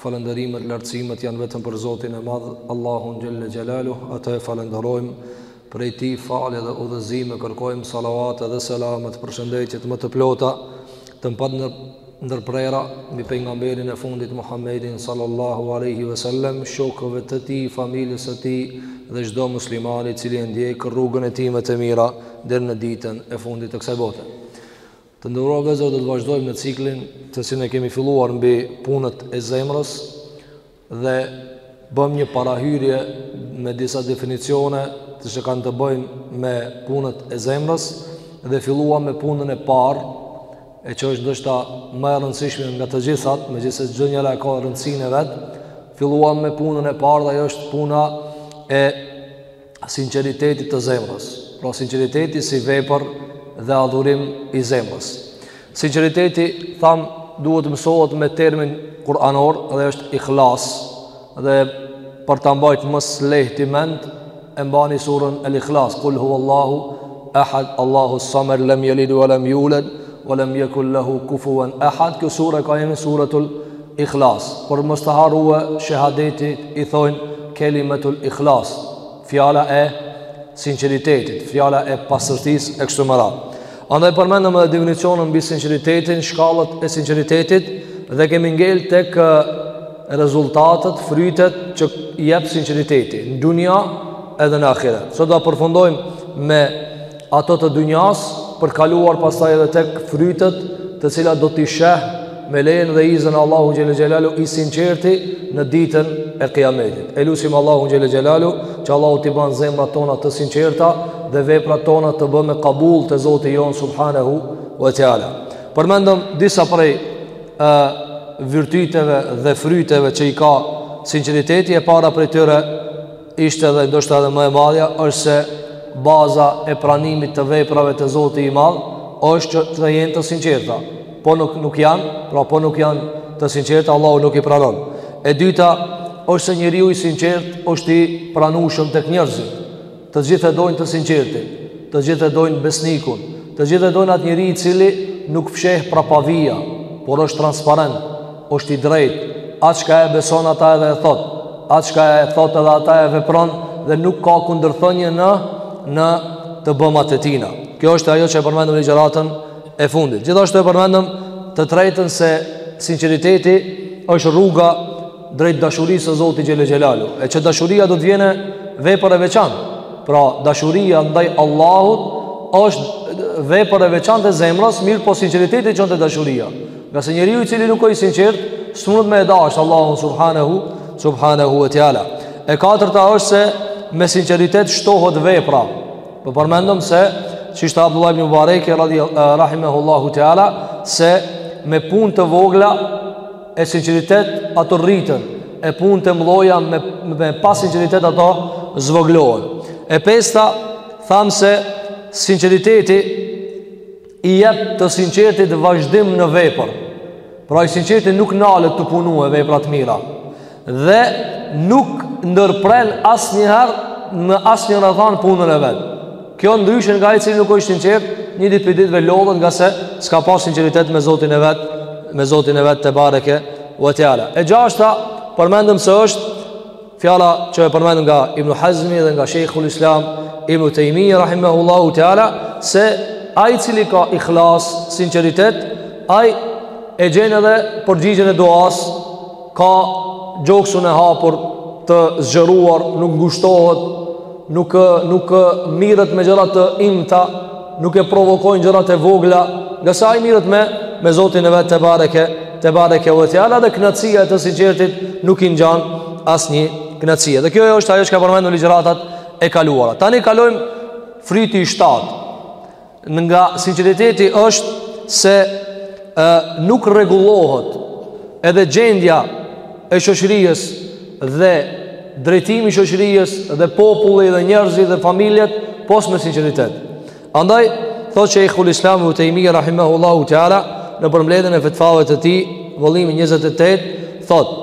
Falënderimet, lartësimet janë vetëm për Zotin e Madh, Allahun Jelle Jalaluh, atë e falënderojmë, prej Tij falje dhe udhëzime kërkojmë. Salavatet dhe selamet, përshëndetjet më të plota, të pandërprera mbi pejgamberin e fundit Muhammedin sallallahu alaihi wasallam, shokëve të tij, familjes së tij dhe çdo muslimani i cili e ndjek rrugën e tij me të mira deri në ditën e fundit të kësaj bote. Të nderuar vëllezër, do të vazhdojmë në ciklin të cilin e kemi filluar mbi punët e zemrës dhe bëmë një parahyrje me disa definicione që kanë të bëjnë me punët e zemrës dhe filluam me punën e parë e që është ndoshta më e rëndësishme nga të gjithat megjithëse çdo njëra e ka rëndësinë e vet filluam me punën e parë dhe ajo është puna e sinceritetit të zemrës. Pra sinceriteti si vepër dhe adhurim i zemrës. Sinceriteti thamë duhet të mësohet me termin kuranor dhe është ikhlas dhe për ta mbajt më lehtë n'mend e mbani surën El Ikhlas, kul huwallahu ahad Allahu samad lam yalid wa lam yulad wa lam yakun lahu kufuwan ahad. Kjo sure ka emrin suratul Ikhlas, por mos ta harrojmë shehadetit i thojnë kelimetul ikhlas, fjala e sinceritetit, fjala e pastërtisë e kështu me radhë. Andaj përmendëm edhe definicionin mbi sinceritetin, shkallët e sinceritetit dhe kemi ngel tek rezultatet, frytet që jep sinceriteti në dunja edhe në ahiret. Sot do përfundojmë me ato të dunjas, për të kaluar pastaj edhe tek frytet të cilat do t'i sheh me lejen dhe iznin e Allahut Xhelle Xhelaluhu i sinqerti në ditën e kiametit. E lusim Allahun Xhelle Xhelaluhu që Allahu t'i ban zemrat tona të sinqerta dhe veprat tona të bëhen kabul te Zoti jonë subhanahu ve teala. Përmendëm disa prej e, virtyteve dhe fryteve që i ka sinceriteti e para prej tyre ishte dhe ndoshta edhe më e madhja është se baza e pranimit të veprave te Zoti i Madh është që të jenë të sinqerta. Po nuk nuk janë, pra po nuk janë të sinqerta, Allahu nuk i pranon. E dyta është se njeriu i sinqert është i pranueshëm tek njerëzit. Të gjithë e dojnë të sinqertin, të gjithë e dojnë besnikun, të gjithë e dojnë atë njeri i cili nuk fsheh prapavija, por është transparent, është i drejtë, atë çka e beson ata edhe e thot, atë çka e thot edhe ata e vepron dhe nuk ka kundërthënie në në të bëmat e tina. Kjo është ajo që e përmendëm ligjëratën e fundit. Gjithashtu e përmendëm të trejtën se sinceriteti është rruga drejt dashurisë së Zotit Xhelle Xhelaluhu. E që dashuria do të vjen e vepër e veçantë. Pra, dashuria ndaj Allahut është vepër e veçantë e zemrës, mirëpo sinceriteti çon te dashuria. Ngase njeriu i cili nuk është i sinqertë, s'mund me e dasht Allahun subhanahu subhanahu wa taala. E katërta është se me sinqeritet shtohet vepra. Po përmendëm se qysh tha Abdullah ibn Mubarak radhiyallahu rahimahullahu taala se me punë të vogla e sinqeritet ato rriten, e punë të mëdha me me pas sinqeritet ato zvogëlohen. E pesta thamë se sinqeriteti I jep të sinqertit vazhdim në vepër. Pra i sinqerti nuk nalet të punoje vepra të mira. Dhe nuk ndërpren asnjëherë në asnjë rrethanë punën e vet. Kjo ndryshen nga ai i cili nuk është i sinqertë, një ditë prej ditëve lodhet ngase s'ka pas sinqeritet me Zotin e vet, me Zotin e vet tebareke ve teala. E gjashta, përmendëm se është Fjala që e përmendëm nga Ibn Hazmi dhe nga Sheikhul Islam Ibn Tejmije rahimahullahu taala se ai cili ka ikhlas, sinqeritet, ai e gjen edhe përgjigjen e duasë, ka gjoksun e hapur të zgjeruar, nuk ngushtohet nuk nuk merret me gjëra të imta, nuk e provokojnë gjërat e vogla, ngase ai merret me me Zotin e vet tebareke tebareke ve teala dhe kënaqësia e të sinqertit nuk i ngjan asnjë kënaqësie. Dhe kjo është ajo që kemi përmendur në ligjëratat e kaluara. Tani kalojmë fryti i shtatë. Nga sinqeriteti është se e, nuk rregullohet edhe gjendja e shoqërisë dhe drejtimi i shoqërisë dhe populli dhe njerëzit dhe familjet pos me sinqeritet. Andaj, thotë Sheikhul Islam Ibn Tejmije rahimehullahu teala në përmbledhjen e fetvave të tij vëllimi 28 thotë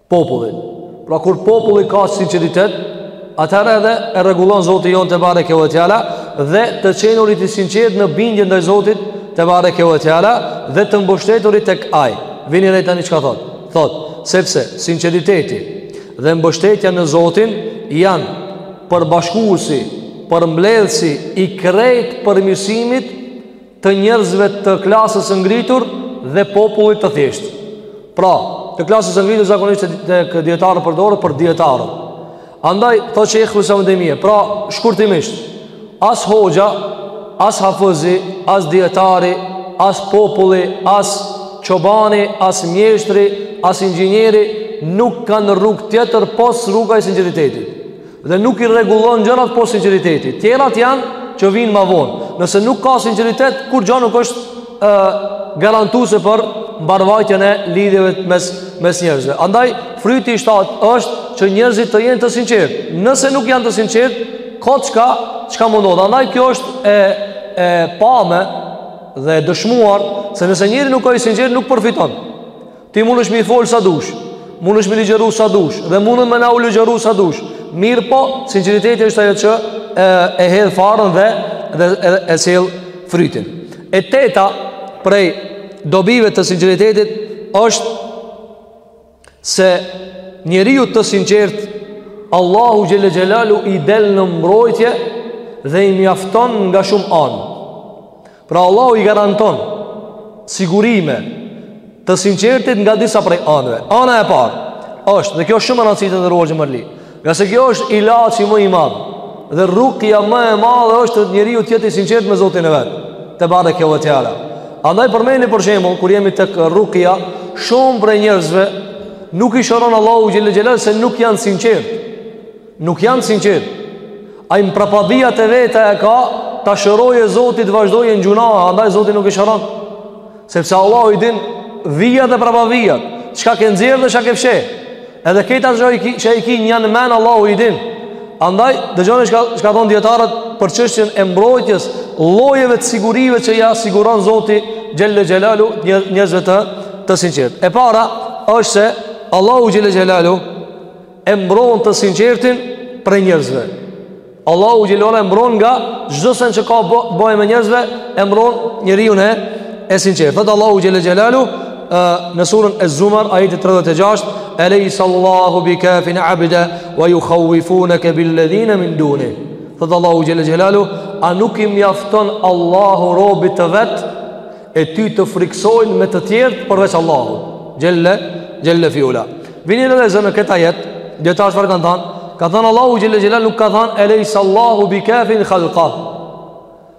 popullin. Pra kur populli ka sinqeritet, atëherë edhe e rregullon Zoti jonë tebareke ve teala dhe të qenurit i sinqertë në bindje ndaj Zotit tebareke ve teala dhe të mbështeturit tek Ai. Vini re tani çka thotë. Thotë, sepse sinqeriteti dhe mbështetja në Zotin janë përbashkuesi, përmbledhësi i krejt përmirësimit të njerëzve të klasës së ngritur dhe popullit të thjeshtë. Pra, të klasës së ngritur zakonisht tek dijetarët përdoret për dijetarët. Andaj, thotë Sheikhul Islam Ibn Tejmije, pra, shkurtimisht, as hoxha, as hafëzi, as dijetari, as populli, as çobani, as mjeshtri, as inxhinieri, nuk kanë rrugë tjetër pos rruga e sinqeritetit. Dhe nuk i rregullon gjërat pos sinqeritetit. Tjerat janë që vijnë ma vonë. Nëse nuk ka sinqeritet, kurrgja nuk është ë garantuese për mbarëvajtjen e lidhjeve mes mes njerëzve. Andaj fryti i shtatë është që njerëzit të jenë të sinqertë. Nëse nuk janë të sinqertë, kot çka çka mundohet. Andaj kjo është e e pame dhe e dëshmuar se nëse njeri nuk ka i sinqertë nuk përfiton. Ti mundesh me i fol sa dush Mundesh me i ligjëru sa dush Dhe mund me na u ligjëru sa dush Mirëpo, sinqeriteti është ajo që E, e hedhë farën dhe Dhe e, e sjell frytin E teta prej Dobive të sinqeritetit është Se njeriut të sinqertë Allahu xhele xhelaluhu I del në mbrojtje Dhe i mjafton nga shumë anë Pra Allahu i garanton sigurime të sinqertit nga disa prej anëve. Ana e parë është, dhe kjo është shumë e rëndësishme të nderuar xhematli. Ngase kjo është ilaçi më i madh dhe rukja më e madhe është që njeriu të jetë i sinqertë me Zotin e vet. Tebareke ve Teala. Andaj përmeni për shembull kur jemi tek rukja, shumë prej njerëzve nuk i shëron Allahu xhele xhelaluhu se nuk janë sinqertë. Nuk janë sinqertë. Ai në prapavijat e veta e ka, ta shërojë Zoti t'vazhdojë në gjynah, andaj Zoti nuk e shëron. Sepse Allahu i din vijat dhe prapavijat, çka ke nxjerr dhe çka ke fsheh. Edhe këta që i ki, që i ki në mend, Allahu i din. Andaj, dëgjone çka, çka thonë dijetarët për çështjen e mbrojtjes, llojeve të sigurive që ia siguron Zoti xhele xhelaluhu njerëzve të, të sinqertë. E para, është se Allahu xhele xhelaluhu, e mbron të sinqertin prej njerëzve. Allahu xhelaluhu e mbron nga çdo send që ka t'bëjë me njerëzve, e mbron njeriun e sinqertë. Thotë Allahu xhele xhelaluhu në suren Az-Zumar ajeti 36, "Alaysa Allahu bikafin 'abda wa yukhawifunaka bil ladhina min dunih." Thotë Allahu xhele xhelaluhu, a nuk i mjafton Allahu robit të vet e ty të frikësojnë me të tjerë përveç Allahut xhele xhele fi ula. Vini re vëllezër në këtë ajet, dijetarët çfarë kanë thanë? Ka thanë Allahu xhele xhelaluhu nuk ka thanë elejsa Allahu bi kafin khalqa.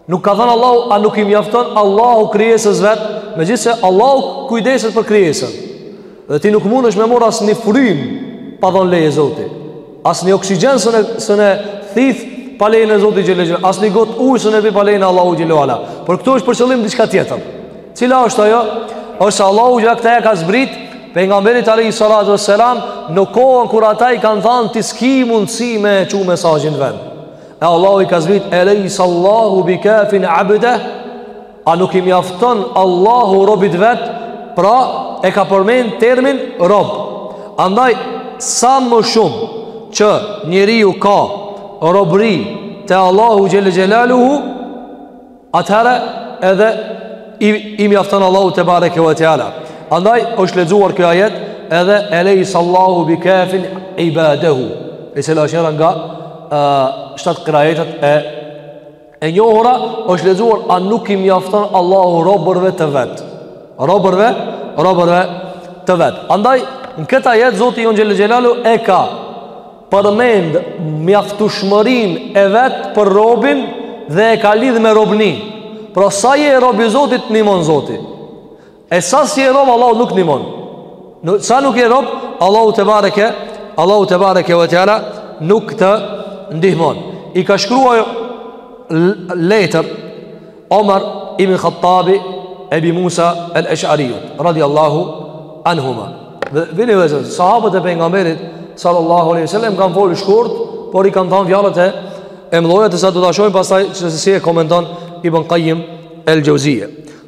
Nuk ka thanë Allahu a nuk i mjafton Allahu krijesës vet, megjithëse Allahu kujdeset për krijesën. Dhe ti nuk mundesh me marr asni frymë pa dhon leje Zoti. Asni oksigjen s'un, s'un e thith pa lejen e Zotit xhele xhelaluhu. Asni gotë ujë s'un e pi pa lejen e Allahut xhele ve ala. Por këtu është për qëllim diçka tjetër. Cila është ajo? Është se Allahu xhele këtë ajet ia ka zbrit pejgamberit alejhi salatu ve selam në kohën kur ata i kanë thanë ti s'ki mundësi me e çu mesazhin n'vend. E Allahu i ka zbrit elejsa Allahu bi kafin abdeh A nuk i mjafton Allahu robit vet? Pra, e ka përmend termin rob. Andaj sa më shumë që njeriu ka robëri te Allahu xhel xelaluhu, atëherë edhe i, i mjafton Allahu tebareke ve teala. Andaj është lexuar ky ajet edhe elejsallahu bi kafin ibadahu. E cila është njëra nga uh, shtatë kiraetet e E njohura është lexuar a nuk i mjafton Allahu robërve të vet. Robërve, robërve të vet. Andaj në këtë ajet Zoti jonë xhel xelaluhu e ka përmend mjaftueshmërinë e vet për robin dhe e ka lidh me robni. Pra sa je rob i Zotit, nihmon Zoti. E sa s'je rob Allahu nuk ndihmon. Në sa nuk je rob Allahu tebareke, Allahu tebareke ve teala nuk të ndihmon. I ka shkruar letër Omar ibn Khattabi Ebi Musa el Eshari radiallahu anhuma. Dhe vini, vllezër, sahabët e pejgamberit sallallahu alaihi wasallam kanë folur shkurt, por i kanë thënë fjalët e e mëdha tash do ta shohim pastaj se si e komenton Ibn Qayyim el-Jauziyje.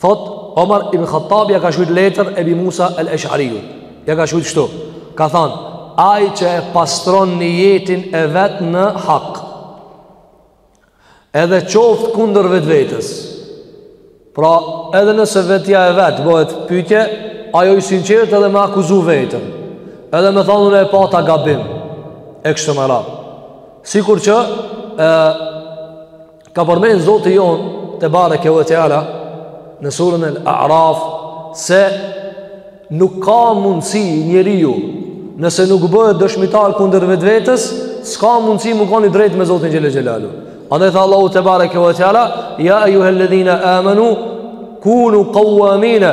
Thot, Omar ibn Khattabi ja ka shkrujt letër Ebi Musa el Eshariut. Ja ka shkrujt kshtu. Ka than, ai që e pastron nijetin e vet në hak. Edhe qoft kundër vetvetes. Pra, edhe nëse vetja e vet bëhet pytje, ai o i sinqertë edhe me akuzu veten. Edhe me than, unë e pata gabim. E kështu me radhë. Sikur që, e, Ka përmenë Zoti jonë tebareke ve teala në suren el Araf se nuk ka mundësi njeriu nëse nuk bëhet dëshmitar kundër vetvetes s'ka mundësi me kon i drejt me Zotin xhel xelaluhu andaj tha Allahu tebareke ve teala ja ejjuhelledhine amanu kunu kavvamine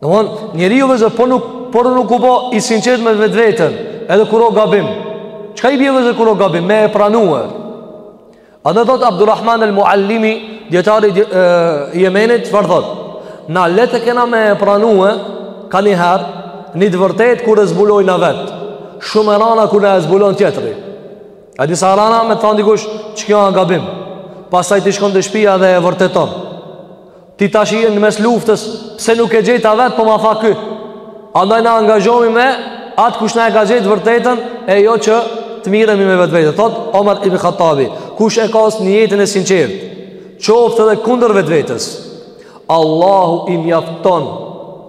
Në mon, njeriu, vllezër, por nuk, por nuk u bo i sinqertë me vetveten, edhe kur o gabim. Çka i bie, vllezër kur o gabim? Me e pranue. Andaj thot Abdurrahman el Muallimi, dijetari dje, e, Jemenit, çfar thot? Ma lehtë e kena me e pranue, kanjëherë, një të vërtet kur e zbulojm na vetë. Shumë e ranë kur na e zbulon tjetri. E di sa ranë me të than dikush, që kjo a gabim. Pastaj ti shkon te shpia dhe e vërteton. Ti tash je në mes luftës, pse nuk e gjeta vet, po ma tha ky. Andaj na angazhohemi me atë kush na e ka gjetë vërtetën e jo që të miremi me vetvete. Thot Omar ibn Khattabi, kush e ka asht nijetin e sinqertë, qoftë edhe kundër vetvetes. Allahu i mjafton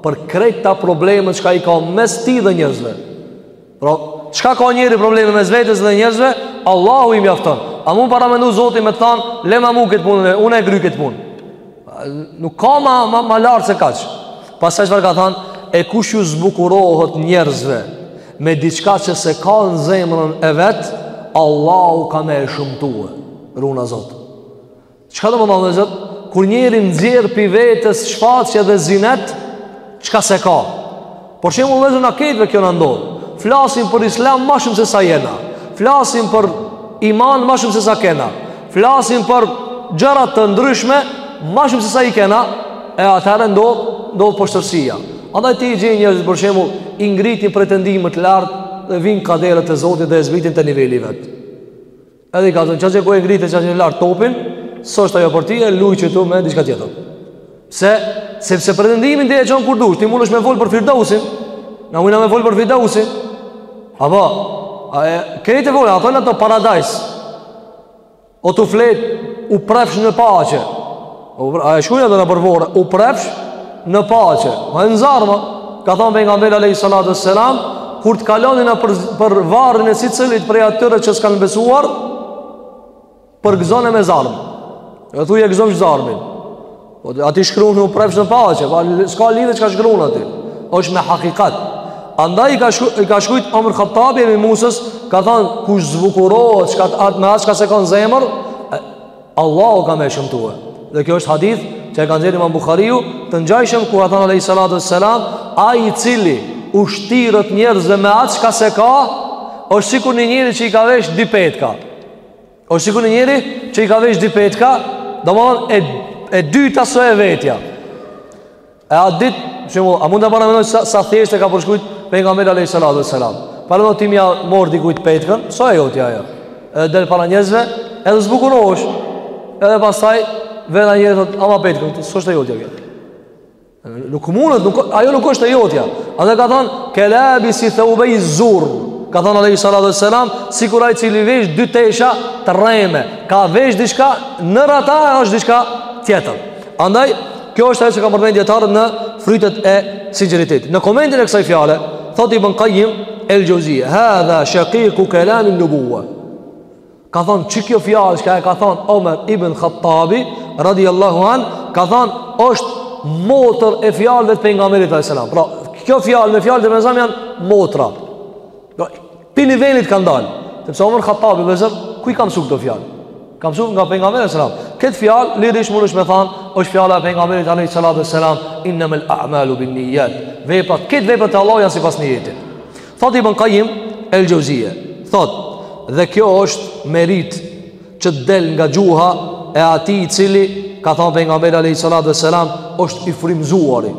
për krejt ta problemet çka i ka mes tij dhe njerëzve. Pra, çka ka njeri probleme mes vetes dhe njerëzve, Allahu i mjafton. A mund paramendu Zoti me të than, lema mu këtë punë, unë e kry këtë punë. Nuk ka ma, ma, ma lart se kaq. Pastaj çfarë ka than, e kush ju zbukurohet njerëzve me diçka që s'e ka në zemrën e vet, Allahu ka me e shëmtue. Runa Zot. Çka do të thonë vëllazër? Kur njeri nxjerr prej vetes shfaqje dhe zinet, çka s'e ka? Për shembull vëllazër neve kjo na ndodh. Flasim për Islam ma shumë se sa jena. Flasim për iman ma shumë se sa kena. Flasim për gjëra të ndryshme ma shumë se sa i kena, e atëherë ndodh ndodh poshtërsia. Andaj ti i gjen njerëz për shembull i ngritin pretendimet lart dhe vijn kaderet e Zotit dhe e zbritin te niveli i vet. Edhe i ka thënë, ku e ngrite kaq lart topin, s'është ajo për ti, e luj qëtu me diçka tjetër. Se, se, se pretendimin dhe e çon ku dush, ti mundesh me fol për firdausin, na mujna me fol për firdausin, a ba, a e, krejt e folin, e thonë ato paradajs, o të flet, u prefsh në paqe, A e shkrujnë ato nëpër vorre U prefsh në paqe Ama në zjarm a Ka thanë pejgamberi alejhi salatu ve selam Kur të kaloni nëpër, për varrin e secilit Prej atyre që s'kanë besuar Përgëzone me zjarm E thuj e gëzofsh zjarmin po, Atij i shkrun u prefsh në paqe pa, po, S'ka lidhje çka shkrun aty është me hakikat Andaj i ka, shku, i ka shkrujt Omer Khattabi Ebi Musës Ka thanë kush zbukurohet Që ka të atë me atë çka s'e ka n'zemër Allahu ka me e shëmtue Dhe kjo është hadith që e ka nxjerr imam Bukhariu Të ngjajshëm ku ka thanë alejhi salatu ve selam, ai i cili u shtiret njerëzve me atë çka s'e ka është sikur një njeri që i ka vesh dy petka është sikur një njeri që i ka vesh dy petka Domethanë e dyta s'o e vetja E a dit, shembull, a mund ta paramendojsh sa, sa thjesht e ka përshkrujt pejgamberi alejhi salatu ve selam. Paramendo ti me ia marr dikujt petkën, sa e jotja e Edhe del para njëzve, edhe zbukurohesh. Edhe pastaj, vjen njeri, thot, ama petkën, s'është e jotja kjo. Nuk mundet, nuk, ajo nuk është e jotja. Andaj ka thanë, kelabisi theubej zur. Ka thonë alejhi salatu ve selam, sikur ai i cili vesh dy tesha të rreme. Ka vesh diçka, nër ata është diçka tjetër. Andaj, kjo është ajo që kan përmend dietarët në frytet e sinqeritetit. Në komentin e kësaj fjale, thotë Ibn Qayyim el-Juzeyy, "Hadha shaqiqu kalam an-nubuwah." Ka thonë që kjo fjalë që e ka thonë Omer ibn Khattabi, radiallahu an, ka thonë është motër e fjalëve të pejgamberit a.s. Pra, kjo fjalë me fjalët, mes vete janë motra. Pi ni venit kanë dalë. Sepse Omer Khattabi vllezër, ku i ka msu këto fjalë? Ka msu nga pejgamberi alejhi selam. Këtë fjalë, lirisht munesh me thanë, është fjala e pejgamberit alejhi salatu ve selam, innemel a'malu bin nijat. Vepra, krejt veprat te Allahu janë sipas nijetit. Thot ibn Kajim el Xhevzije. Thot, dhe kjo është merit që të del nga gjuha e atij i cili ka thonë pejgamberi alejhi salatu ve selam është i frymzuari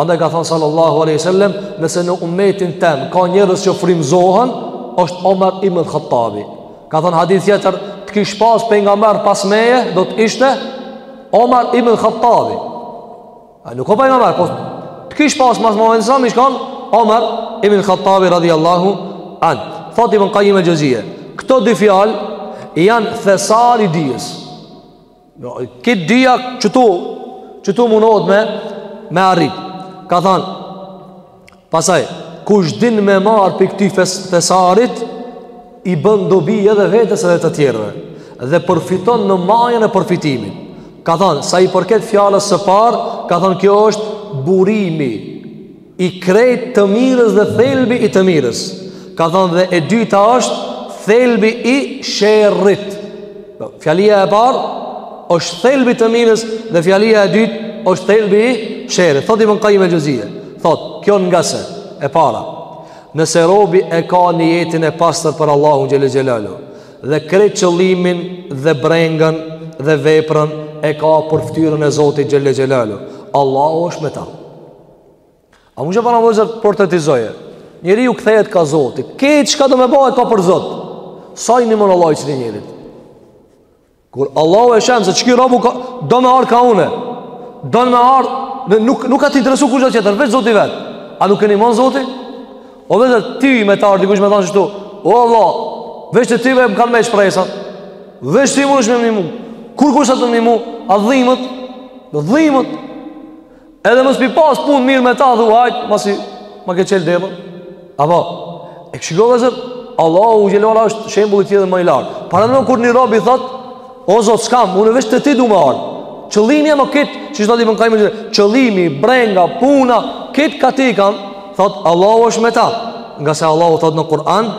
andaj ka thonë sallallahu alejhi ve selem nëse në umetin tem ka njerëz që frymzohen është Omer ibn Khattabi ka thonë hadith tjetër të kish pas pejgamber pas meje do të ishte Omer ibn Khattabi A nuk ka pejgamber, po të kish pas mas Muhamedit alejhi selam ish kon Omar ibn Khattabi radhiyallahu an. Thot ibn Qayyim el-Xhevzije, këto dy fjalë janë thesar i dijes. Do no, krejt dija qëtu qëtu mundohet me me arrit. Ka thënë Pastaj, kush din me marrë pi këti thes, thesarit, i bën dobi edhe vetes edhe të tjerëve, dhe përfiton në majën e përfitimit. Ka thonë, sa i përket fjalës së parë, ka thonë kjo është burimi i krejt të mirës dhe thelbi i të mirës. Ka thonë dhe e dyta është thelbi i sherrit. Fjalia e parë është thelbi të mirës dhe fjalia e dytë është thelbi i sherrit. Thotë ibn Kajim el Xhevzije. Thot, kjo ngase, e para, nëse robi e ka nijetin e pastër për Allahun xhele xhelaluhu, dhe krejt qëllimin dhe brengën dhe veprën e ka për ftyrën e Zotit xhele xhelaluhu Allahu është me ta amo paramendo vllezër portretizoje njeri i kthehet ka Zoti krejt çka do me ba e ka për Zot sa i nimon Allahu qëtij njerit Kur Allahu e sheh se qiky robi do me ardh ka unë. Do me ardh, në, nuk nuk ka të interesu kurgja tjetër, veç Zoti vet. A nuk i nimon Zoti? Edhe te ti me t'ardh dikush me t'thon ashtu. O Allah, veç te ti m'kanë met shpresat. Veç ti mundesh me m'ndihmu. Kurkush s'ka të m'ndihmu? A t'dhimet? T'dhimet. Edhe mos pi pas pun mirë me ta thu hajt, masi ma ke çel derën. A po e sheh, kurse Allahu xhelala është shembulli i tij më i lartë. Paramendo kur një rob i thot, o zot s'kam, unë veç te ti du me ardh. Qëllimi jem krejt, qysh thot ibn Kajimi. Qëllimi, brenga, puna, krejt ka ti i kam, thot Allahu është me ta. Ngase Allahu thot në Kur'an,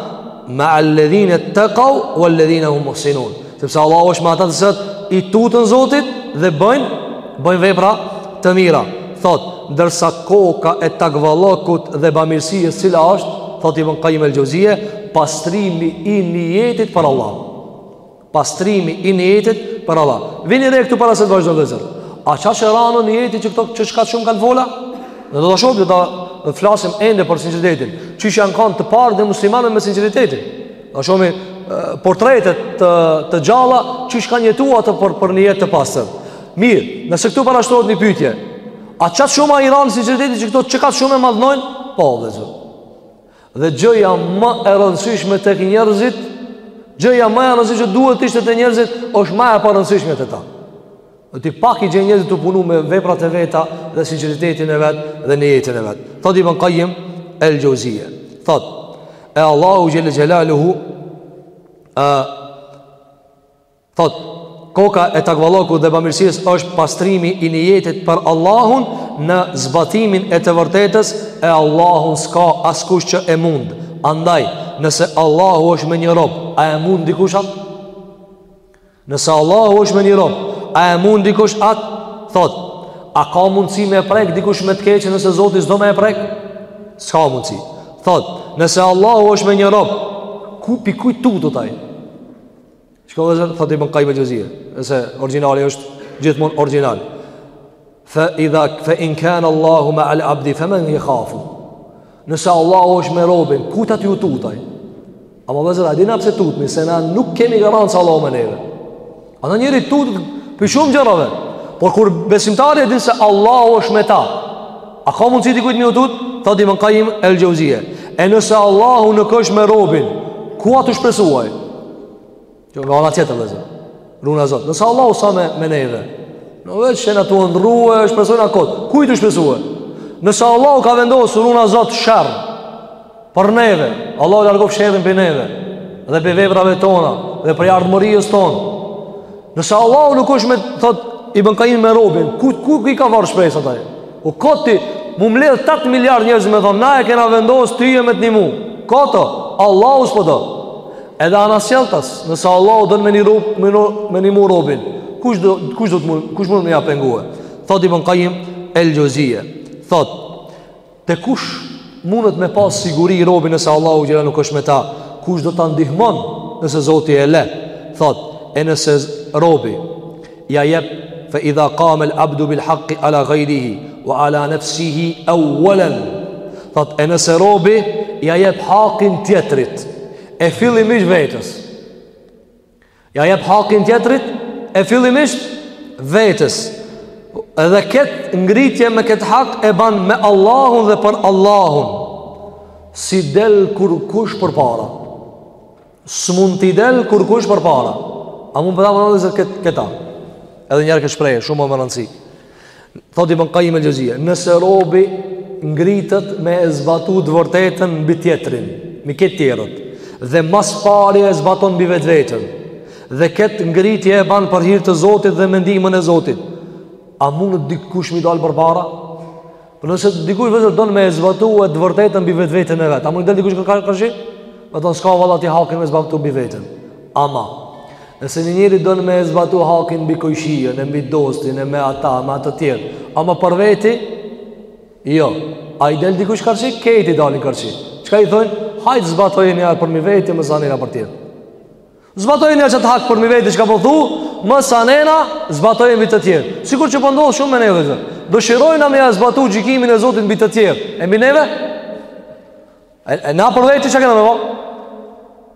ma alladhina taqaw wal ladhina hum muhsinun. Sepse Allahu është me ata të cilët i tutën Zotit dhe bëjnë bëjnë vepra të mira. Thot, ndërsa koka e takvallokut dhe bamirësisë cila është, thot Ibn Kajjim el-Xhevzije, pastrimi i niyetit për Allah. Pastrimi i nijetit për Allah. Vini re këtu para se të vazhdojmë vëllezër. A çaq i rëndë nijeti që këta që kaq shumë kanë folë? Ne do ta shohim, do të flasim ende për sinceritetin. Qysh janë kanë të parët e muslimanëve me sinceritetin. Do shohim portretet të, të gjalla qysh kanë jetu ata për, për një jetë të pastër. Mirë, nëse këtu parashtrohet një pytje, a çaq shumë a i rëndë sinqeriteti që këta kaq shumë e madhnojnë? Po, vëllezër. Dhe gjëja më e rëndësishme tek njerëzit, gjëja më e rëndësishme që duhet të ishte te njerëzit, është më e parëndësishme te ta. Dhe të pak i gjen njerëzit tu punu me veprat e veta dhe sinceritetin e vet dhe nijetin e vet. Thot Ibn Kajjim el-Xhevzije. Thot, e Allahu xhele xhelaluhu, e, thot, koka e takvallokut dhe bamirësisë është pastrimi i nijetit për Allahun në zbatimin e të vërtetës e Allahun s'ka askush që e mund. Andaj, nëse Allahu është me një rob, a e mund dikush atë? Nëse Allahu është me një rob, a e mund dikush atë? Thot, a ka mundësi me e prek dikush me të keqe nëse Zoti s'do me e prek? S'ka mundësi. Thot, nëse Allahu është me një rob, ku pi kujt tutet ai? Shiko vëllezër, thot Ibn Kajjim el-Xhevzije, nëse origjinali është gjithmonë origjinal. Fe idha fe in kane Allahu ma al abdi fe men yakhafu. Nëse Allahu është me robin, kujt t'ju tut ai? Ama vëllezër, a dina pse tutmi, se na nuk kemi garancë se Allahu me neve. Atëherë njeri tutet pi shumë gjërave, por kur besimtari e din se Allahu është me ta, a ka mundësi dikujt m'iu tutë? Thot Ibn Kajjim el-Xhevzije. E nëse Allahu nuk është me robin, ku të shpreson ai? Kjo nga ana tjetër vëllezër. Runa Zot. Nëse Allahu s'a me me neve. Ne veç jena tu ëndrru, shpresojna kot. Kujt t'i shpresojmë? Nëse Allahu ka vendosur ruajna Zot sherr për neve, Allahu largoftë sherrin prej neve dhe prej veprave tona dhe prej ardhmërisë tonë. Nëse Allahu nuk është me thot Ibn Kajjim me robin, ku ku i ka varë shpresat ai? O kot, mu mbledh 8 miliard njerëz me thonë, na e kena vendos ty me të nimu. Kot o, Allahu s'po do. Edhe anasjelltas, nëse Allahu don me nimu, me ni me nimu robin, kush do kush do të mund, kush mund me ia pengue? Thot Ibn Kajjim el-Xhevzije, thot te kush mundet me pas siguri robi nëse Allahu xhela nuk është me ta, kush do ta ndihmon nëse Zoti e le? Thot, e nëse robi Ja jep fa idha qama al abdu bil haqq ala ghayrihi wa ala nafsihi awwalan. Thot e nëse robi ja jep hakin tjetrit. E fillimisht vetes. Ja jep hakin tjetrit e fillimisht vetes. Edhe kët ngritje me kët hak e ban me Allahun dhe për Allahun. S'i del kurkush përpara. S'mund t'i del kurkush përpara A mund për ta analizu këtë këta Edhe njëherë këtë shprehje, shumë me me rëndësi Thot Ibn Kajim el Xheuzije Nëse robi ngritet me e zbatu të vërtetën mbi tjetrin Mi këta tjerët Dhe ma s'pari e zbaton mbi vetveten Dhe këtë ngritje e ban për hir të zotit dhe me ndihmën e zotit A mundet dikush m'i dal përpara? Nëse dikush vëllezër don me e zbatu të vërtetën mbi vetveten e vet, a mund t'i del dikush karshi? Me i thon s'ka valla ti hakin me e zbatu mbi veten. Ama nëse një njeri don me e zbatu hakin mbi kojshinë, mbi dostin, me ata, me ata tjerë, ama për veti jo. A i del dikush karshi? Krejt i dalin karshi. Çka i thonë? Hajt zbatoje njëherë përmi veti, masanena për tjerë. Zbatoje njëherë qat hak përmi veti çka po thu, masanena zbatoje mbi të tjerë. Sikur që po ndodh shumë me neve sot. Dëshirojmë na me ja zbatu gjykimin e Zotit mbi të tjerë. E mbi neve? E, e na për veti çka kena me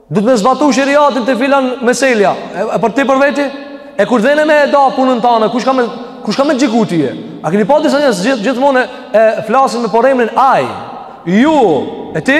Duhet me zbatu sheriatin te filani mesela. E, e për ti për veti? E kur vjen me e da punën tane, kush ka me, kush ka me gjyku ty e? A keni pa disa njerëz gjith, gjithmonë e flasin me përemrin, ai, ju, e ti?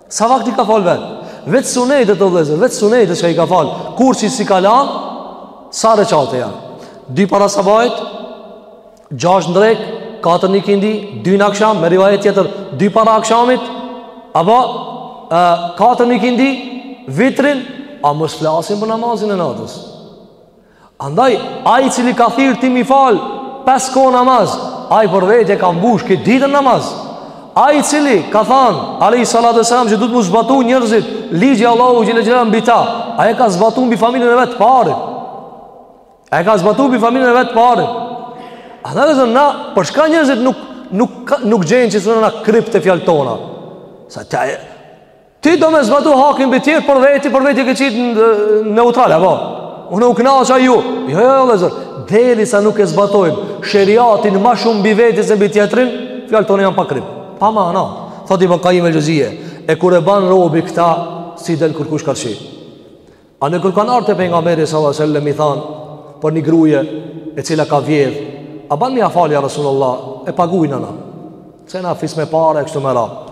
Sa vakt i ka fal vet? Vet sunetet o vëllezër, vet sunetet që i ka fal. Kurrë s'i, s'i ka lan, sa reqate janë? Dy para sabahit, gjashtë n'drek, katër n'ikindi, dy në aksham, me rivajet tjetër, dy para akshamit, apo, e, katër n'ikindi, vitrin, a mos flasim për namazin e natës? Andaj, ai i cili ka thirë ti m'i fal, pes kohë namaz, ai për veti e ka mbush krejt ditën namaz. Ai i cili ka thanë, alejhi salatu ue selam, që duhet m'u zbatu njerëzit, ligji i Allahut xhele xhele mbi ta, ai e ka zbatu mbi familjen e vet s'pari. Ai e ka zbatu mbi familjen e vet s'pari. Andaj vëllezër, na, për çka njerëzit nuk, nuk, nuk, nuk gjejnë që së në na krip te fjalët tona. Sa të, Ti do me zbatu hakin mbi tjerë, për veti, për veti ke qit neutrale, po. Unë u knaqa ju. Jo, jo, jo, vëllezër. Derisa nuk e zbatojmë, sheriatin ma shumë mbi veti se mbi tjetrin, fjalët tona janë pa krip. Pa mana. Thot Ibn Kajim el Xheuzije. E kur e ban robi këta, s'i del kërkush karshi. Andaj kur kan ardh te Pejgamberi s.a.s. m'i thanë, për një grue e cila ka vjedh, a ban me ja fal ja Rasulullah, e pagujna na. Se na fis me pare, e kështu me radhë.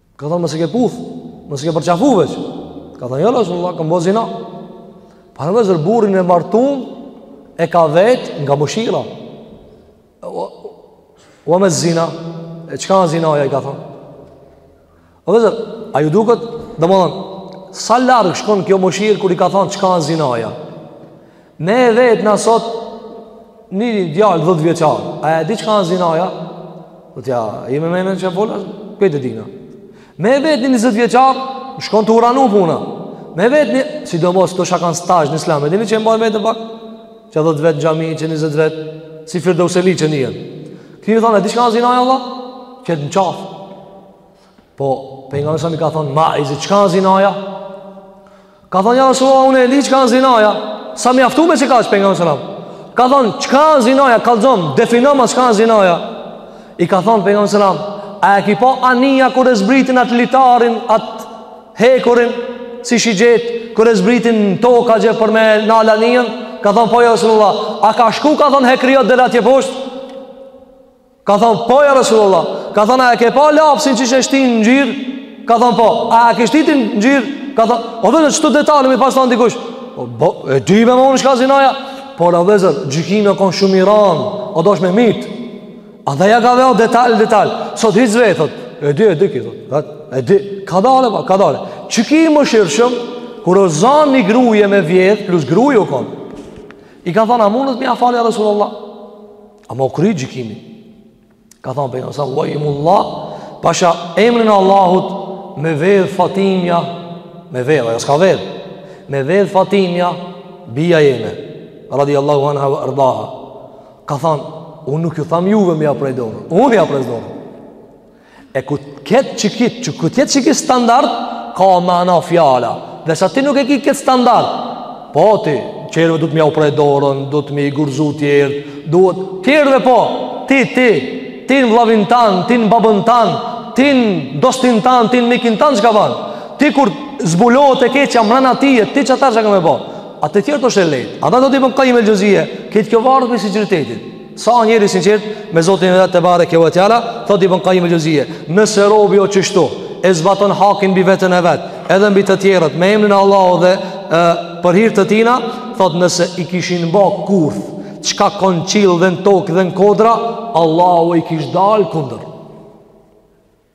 Ka thonë mos e ke puth, mos e ke përqafu veç. Ka thonë, jo, Rasulullah, kam bo zina. Pra o vllezër, burrin e martum e ka vetë nga mëshira. O me zina, e çka o zinaja i ka thonë? O vllezër, a ju duket, domethonë, sa larg shkon kjo mëshirë kur i ka thonë çka o zinaja? Me e vetë na sot Një djalë dhetë vjeçar A e di çka o zinaja Dhe tja, i me menë që e folë Krejt e dinë Me e vetë një njëzet vjeçar Shkon tu u ranu puna Me e vetë një Sidomos kta që kan stazh në islam E dini që e mban veten pak Që dhetë vetë në xhami që njëzet vetë Si firë dhe useli që njën Këti i thonë, e di çka o zinaja Allah Këtë në qafë Po, për nga nësëm i ka thonë, ma, i zi, qka në zinaja? Ka thonë, ja, së unë e li, qka në zinaja? Sa mi aftu me si ka që për nga nësëm? Ka thonë, qka në zinaja? Ka zonë, definëm ma qka në zinaja? I ka thonë, për nga nësëm, a e ki po anija kër e zbritin atë litarin, atë hekurin, si shi gjetë, kër e zbritin në toka gje për me në alanijën, ka thonë, po, ja, së a ka shku, ka thonë, hekriot dhe ratje poshtë? Ka thonë, po ja Resulullah, ka thonë, a e ke pa lapsin që e shtin në ngjyrë? Ka thonë, po, a e ke shti në ngjyrë? Ka thonë, o deri në qito detale, mi pas thonë dikush, po, bo, e di me mën çka o zinaja, por o vllezër, gjykimi o konë shumë i ranë, o dasht me mytë, edhe ja ka dhe o detalë, detalë, sot hitë zve, thot, e di, e di, ki, thot, e di, kadale, pra, kadale, që ki mëshirë shumë, kur o zanë një gruje me vjedhë, plus gruje u konë, i kanë thonë, a mundet me ia fal ja Resulullah, Amo kur gjykimi Ka thonë Pejgamberi alejhi selam Ue ejmullah Pasha emrin e Allahut Me vedh Fatimja Me vedh, ajo s'ka vedh Me vedh Fatimja Bija jeme Radi Allahu anha ue erdaha Ka thonë Unë nuk ju tham juve me ja pre dorën Unë ja prej dorën E kur ketë qikit, që kur t'jetë qiky standard, ka mana fjala. Derisa ti nuk e ki këtë standard, po ti, tjerëve duhet me jau pre dorën, duhet mi gurzu tjerët, duhet, tjerëve po, ti, ti, ti në vllavin tanë, ti në babën tanë, ti në dostin tanë, ti në mikin tanë, çka ban? Ti kur zbulohet e keqja mrena teje ti qatëherë çka me bo? A te tjerët osht e lehtë, ata thotë Ibn Kajjim el-Xhevzije, këtë kjo varet prej sinqeritetit. Sa o njeri i sinqertë me Zotin e vet tebareke ue teala, thot Ibn Kajjim el-Xhevzije, nëse robi o qështu e zbaton hakin mbi veten e vet, edhe mbi të tjerët me emrin e Allahut dhe e, për hir të tina, thot nëse i kishin bo kurth, çka ka n'qill dhe në tokë dhe në kodra, Allahu i kish dal kundër.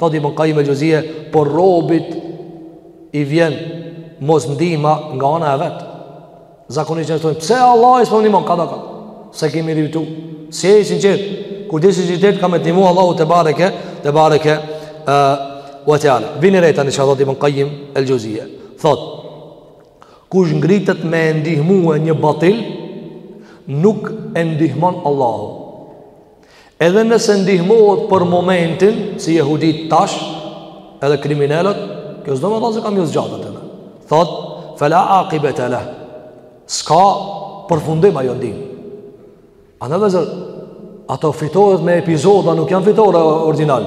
Thot Ibn Qayyim al-Juzeyy, por robit i vjen mos ndihma nga ana e vet. Zakonisht ne thonë, pse Allahi s'po ndihmon kadakad? Se kemi rritu. Se je i sinqert, kur je i sinqert ka me të ndihmu Allahu tebareke, tebareke ë wa ta'ala. Vini re tani çfarë thotë Ibn Qayyim al-Juzeyy. Thot, kush ngritet me ndihmue një batil, nuk e ndihmon Allahu. Edhe nëse ndihmohet për momentin, si jehudit tash, edhe kriminelët, kjo s'do me thonë se ka m'ju zgjatë të në. Thot, fela akibete leh, s'ka përfundim ajo ndim. A vëllezër, ato fitoret me epizoda, nuk janë fitore origjinal.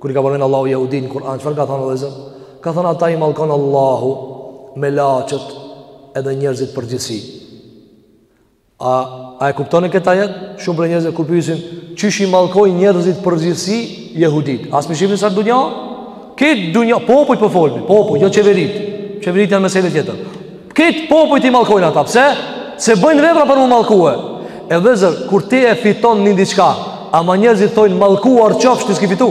Kur i ka përmend Allahu jehudit në Kur'an, çfarë ka thënë Allahu? Ka thënë ata i mallkon Allahu melaçet edhe njerëzit përgjithësi. A a e kuptoni këtë ajet? Shumë prej njerëzit kur pyesin, qysh i mallkojnë njerëzit përgjithësi jehudit? A s'mi shihni sa dunja? Kejt dunja, popull po folni, popull, jo qeverit. Qeverit janë mesele tjetër. Krejt popujt i mallkojnë ata, pse? Se bëjnë vepra për m'u mallkue. E vëllezër, kur ti e fiton një diçka, ama njerëzit thojnë mallkuar qofsh, ti s'ki fitu.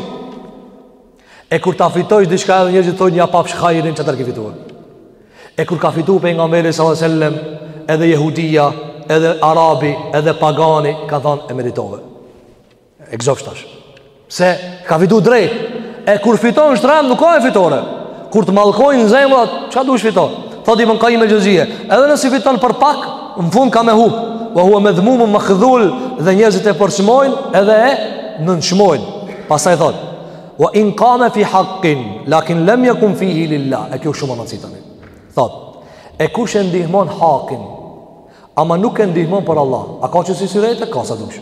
E kur ta fitojsh diçka edhe njerëzit thojnë ja pafsh hajrin, qatëherë ki fitu. E kur ka fitu pejgamberi sallallahu alejhi sellem, edhe jehudia, edhe arabi, edhe pagani, kan thonë e meritove. E gëzofsh tash. Se ka fitu drejt. E kur fiton shtremt nuk ka fitore. Kur të mallkojnë zemrat, çka dush fiton? Thotë Ibn Qayyim el-Juzeyy, edhe nëse fiton për pak, në fund ka me humb. Wa huwa madhmum makhdhul dhe njerëzit e përçmojnë edhe e nënçmojnë. Pastaj thotë: "Wa in qama fi haqqin, lakin lam yakun fihi lillah." E kjo shumë me rëndësi tani. Thotë: "E kush e ndihmon hakin, ama nuk e ndihmon për Allah, a ka çësi sirete ka sa dush?"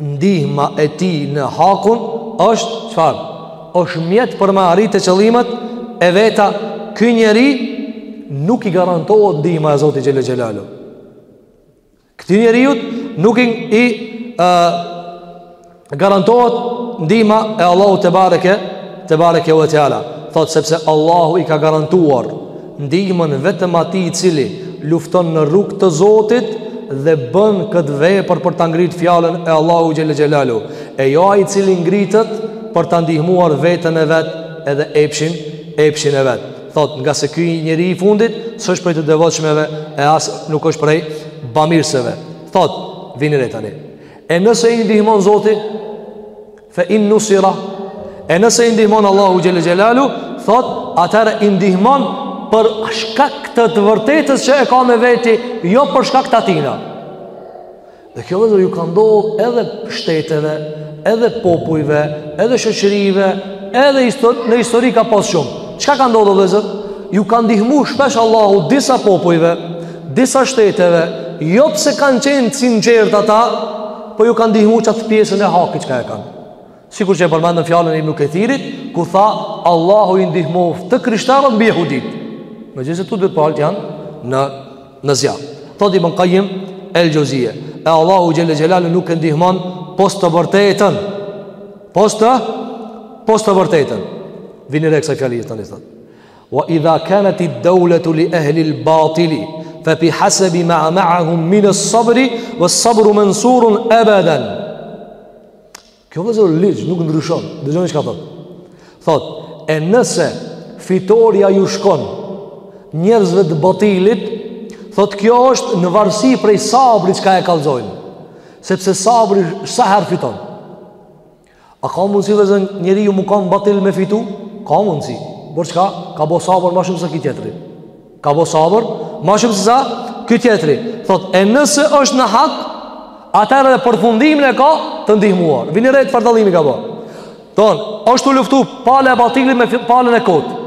ndihma e tij në hakun është çfarë? është mjet për me arritë qëllimet e veta ky njeri nuk i garantohet ndihma e Zotit xhelle xhelalu këtij njeriut nuk i, i uh, garantohet ndihma e Allahu tebareke tebareke ve teala thot sepse Allahu i ka garantuar Ndihmën vetëm atij i cili lufton në rrugë të Zotit dhe bën këtë vepër për ta ngrit fjalën e Allahu xhelle xhelalu, e jo ai i cili ngritet për ta ndihmuar veten e vet edhe epshin, epshin e vet. Thot, ngase ky njeri i fundit s'është prej të devotshmeve e as nuk është prej bamirësve. Thot, vini re tani. E nëse i ndihmon Zoti, Fe in nusira. E nëse i ndihmon Allahu xhel-le xhelaluhu Thot atëherë i ndihmon Për shkak të të vërtetës që e ka me veti Jo për shkak t'atina Dhe kjo vllezër ju ka ndodh edhe shteteve Edhe popujve Edhe shoqërive Edhe histori, në histori ka pas shumë Çka ka ndodh vllezër? Ju ka ndihmu shpesh Allahu disa popujve Disa shteteve Jo pse kanë qenë sinqertë ata Po ju ka ndihmu qat pjesën e hakit çka e kanë. Sikur që e përmendëm fjalën e ibn Kethirit, ku tha, Allahu i ndihmoi të krishterët mbi jehuditë. Megjithëse të dy palët janë në, në zjarr. Thot Ibn Kajim el-Xheuzije. E Allahu xhel-le xhelaluhu nuk e ndihmon pos të vërtetën. Pos të, pos të vërtetën. Vini re kësaj fjalie, tani thot. Wa idha kanat ad-dawlatu li ahli al-batil fa bi hasabi ma ma'ahum min as-sabr wa as-sabr mansur abadan. Kjo vllezër ligj nuk ndryshon. Dëgjoni çka thot. Thot, e nëse fitorja ju shkon njerëzve të batilit, thot kjo është në varësi prej sabrit çka e kallëzojnë. Sepse sabri sa herë fiton. A ka mundësi vllezër njeri tu u kan batil me fitu? Ka mundësi. Por çka? Ka bo sabër ma shumë se ky tjetri. Ka bo sabër ma shumë sesa ky tjetri. Thot, e nëse është në hak, atëherë edhe përfundimin e ka të ndihmuar. Vini re çfarë dallimi ka bo. Thot, është tu luftu pala e batilit me palën e kotë.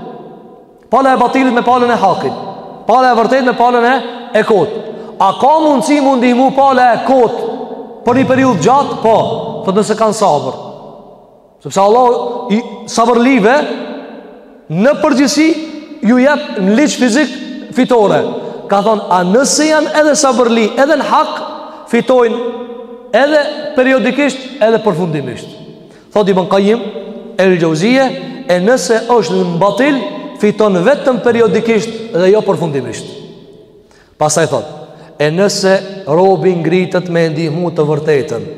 Pala e batilit me palën e hakit Pala e vërtetë me palën e e kotë A ka mundësi m'u ndihmu pala e kotë Për një periudhë gjatë Po Thot nëse kanë sabër Sepse Allahu sabërlive Në përgjithësi Ju jep në ligj fizik fitore Ka thonë A nëse janë edhe sabërli Edhe në hak Fitojnë Edhe periodikisht Edhe përfundimisht Thotë Ibn Qayyim el-Jauziyje, e nëse është në batil, fiton vetëm periodikisht dhe jo përfundimisht. Pastaj thotë, e nëse robi ngritet me e ndihmu të vërtetën,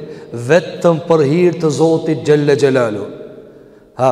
vetëm për hir të Zotit xhel-le xhelaluhu. Ha,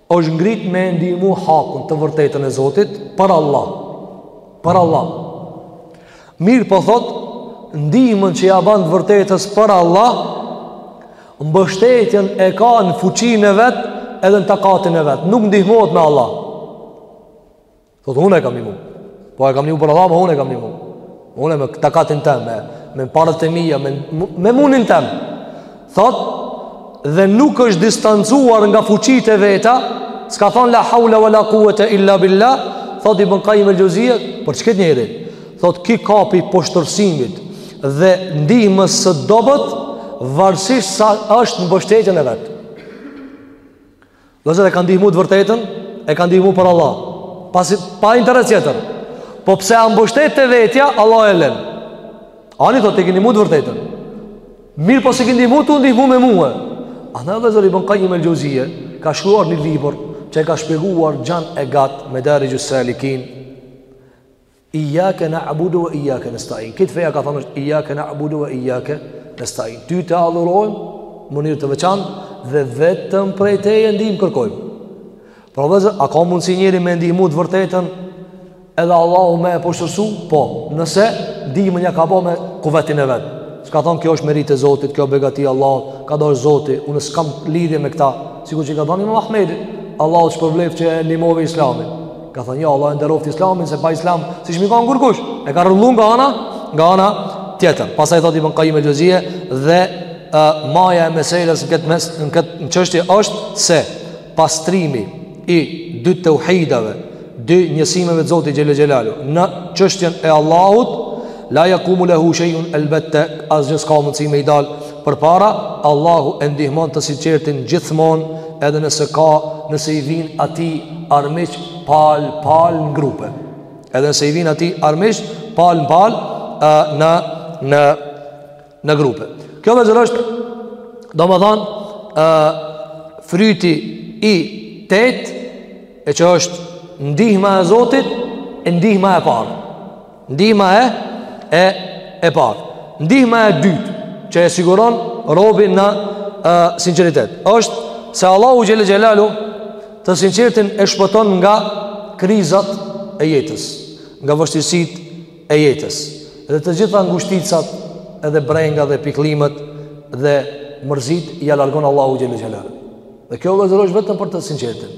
Është ngrit me e ndihmu hakun të vërtetën e Zotit për Allah. Për Allah. Mirëpo thot, ndihmën që ja ban të vërtetës për Allah, mbështetjen e ka në fuqinë e vet edhe në takatin e vet. Nuk ndihmohet me Allah. Thot unë e kam nihmu Po e kam nihmu për Allah, ama unë e kam nihmu Unë me kët takatin tem Me, me paret e mija, me, me munin tem Thot Dhe nuk është distancuar nga fuqit e veta S'ka thonë la haula wa la kuete illa billa Thot Ibn Kajim el-Xheuzije Për qikët njeri Thot ki ka pi poshtërsimit Dhe ndihmës së dobët Varsisht sa është në mbështetjen e vet Vllezër e ka ndihmu të vërtetën E ka ndihmu për Allah Pasi, Pa interes tjetër Po pse a mbështet te vetja Allah e len Ani thot e ki ndihmu të vërtetën Mirëpo s'e ki ndihmu tu u ndihmu me mue Andaj vllezër Ibn Kajim el-Xheuzije Ka shkruar një libër Që e ka shpjeguar gjan e gat Me deri gjusë selikin Iyake na'budu wa iyake nasta'in. Krejt feja ka thënë është Iyake na'budu wa iyake nasta'in. Ty të adhurojmë në mënyrë të veçantë dhe vetëm prej teje ndihmë kërkojmë. Pra vllezër, a ka mundësi njeri me ndihmu të vërtetën edhe Allahu me e poshtërsu? Po, nëse ndihmën ja ka bo me kuvetin e vet. S'ka thonë kjo është merit e Zotit, kjo begati Allah, ka dash Zoti, unë s'kam lidhje me këta. Sikur që i ka thonë imam Ahmedit, Allahu të shpërbleft që e ndihmove islamin. Ka thënë, jo, Allah e nderoft islamin, se pa islam, s'ishmi kanë kurkush, e ka rrotullu nga ana, nga ana tjetër. Pastaj thot Ibn Kajim el-Xheuzije, dhe e, maja e meselës në këtë, mes, në këtë qështje është se pastrimi i dy teuhidave, dy njësimeve të Zotit xhele xhelalu, në qështjen e Allahut, la jakumu lehu shejun elbette, asgjë s'ka mundësi me i dalë, Përpara, Allahu e ndihmon të sinqertin gjithmonë, edhe nëse ka, nëse i vin atij armiq pal pal në grupe. Edhe nëse i vin atij armiq pal pal në në në grupe. Kjo vllezër osht domethënë fryti i tetë e që është ndihma e Zotit e ndihma e parë. Ndihma e e e parë. Ndihma e dytë që e siguron robi në e, sinqeritet është se Allahu xhele xhelalu të sinqertin e shpëton nga krizat e jetës, nga vështirësitë e jetës. Dhe të gjitha ngushticat, edhe brenga dhe pikëllimet dhe mërzitë ia largon Allahu xhele xhelalu. Dhe kjo vllezër osht vetëm për të sinqertin.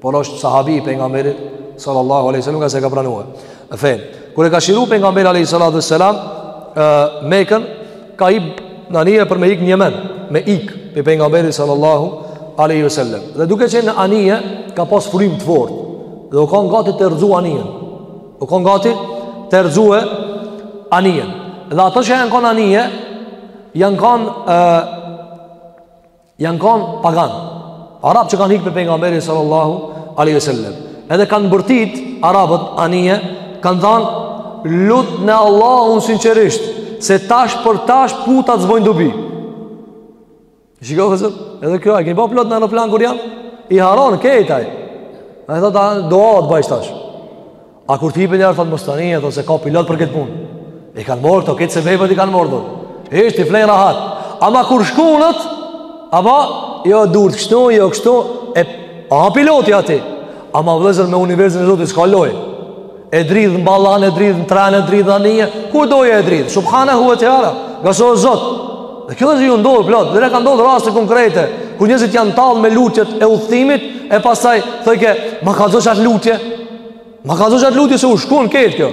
por është sahabi i pejgamberit sallallahu alaihi wasallam që e ka pranuar fenë. Kur e ka çliru pejgamberi alaihi salatu wasalam Mekën, ka hip n'anije për me ik në Jemen, me ik pe pejgamberit sallallahu alaihi wasallam. Dhe duke qenë në anije ka pas frym të fortë dhe u kanë gati tu e rrëzu anijen. U kanë gati tu e rrëzu anijen. Dhe ato që janë kanë n'anije janë kanë janë kanë paganë arabë që kanë hik prej pejgamberit sallallahu a.s. Edhe kanë bërtit arabët n'anije, kanë thanë, lutne Allahun sinqerisht, se tash për tash putat s'bojnë dobi. Shiko, kësër, edhe kjo, a keni pa plot në aeroplan kur janë? I harron krejt aj. Ai thotë, duat bajsh tash. A kur t'hipën, thotë, mos tani, thotë, se ka pilot për këtë punë. I kanë marrë këto keq, sebepet i kanë marrë do. Është, i flen rahat. Ama kur shkundet, ama jo duhet kështu, jo kështu, e a piloti ati. Ama vëllezër me universin e Zotit s'ka lojë. E dridh në ballon, e dridh në tren, e dridh në anije, kur don e e dridh. Subhane huve teala, ngase o Zot. Dhe kjo dhe zi ju ndodh plot, dhe ka ndodh raste konkrete, kur njerëzit janë tall me lutjet e udhëtimit, e pastaj thojke, ma kallxo qat lutje, Ma kallxo qat lutje se u shkun krejt kjo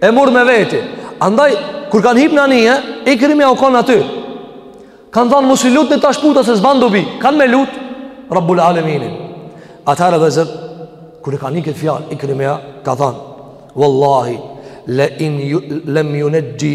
E murr me veti Andaj, kur kanë hip në anije Ikrimja u kanë aty Kanë thonë mos i lutni tash putat se s'bajnë dobi Kanë me lut Rabbul Aleminin Atëherë vëllezër Kur e ka ni këtë fjalë Ikrimja Ka thanë Wallahi Le in ju Lem junxhi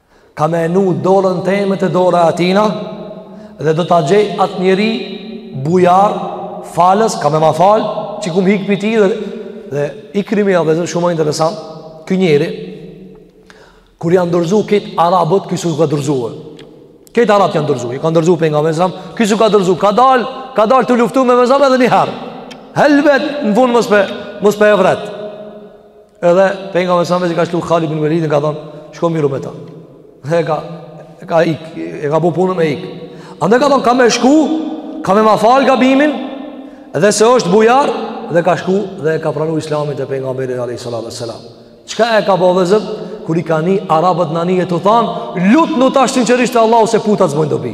Ka me e vnu dorën teme te dora e tina Dhe do ta gjej atë njeri bujar falës Ka me ma falë që kam hik prej tij dhe, dhe Ikrimja vëllezër shumë interesant Ky njeri Kur janë dorëzu krejt arabët ky s'u ka dorëzu Krejt arabët janë dorëzu Ju kanë dorëzu pejgamberit a.s. Ky s'u ka dorëzu Ka dalë ka dal tu luftu me vezëm edhe një herë Helbete në fund mos po Mos po e vret Edhe pejgamberi a.s. e ka çu Khalid bin Velidin ka thonë Shko merru me ta Dhe e ka E ka ik E ka bo punën me ik Andaj ka thonë ka me shku Ka me ma falë gabimin Dhe se është bujar Dhe ka shku Dhe e ka pranu islamin te pejgamberi a.s. Çka e ka bo vëllezër Kur i ka ni arabët n'anije tu thanë Lutnu tash sinqerisht te Allahu se putat s'bojnë dobi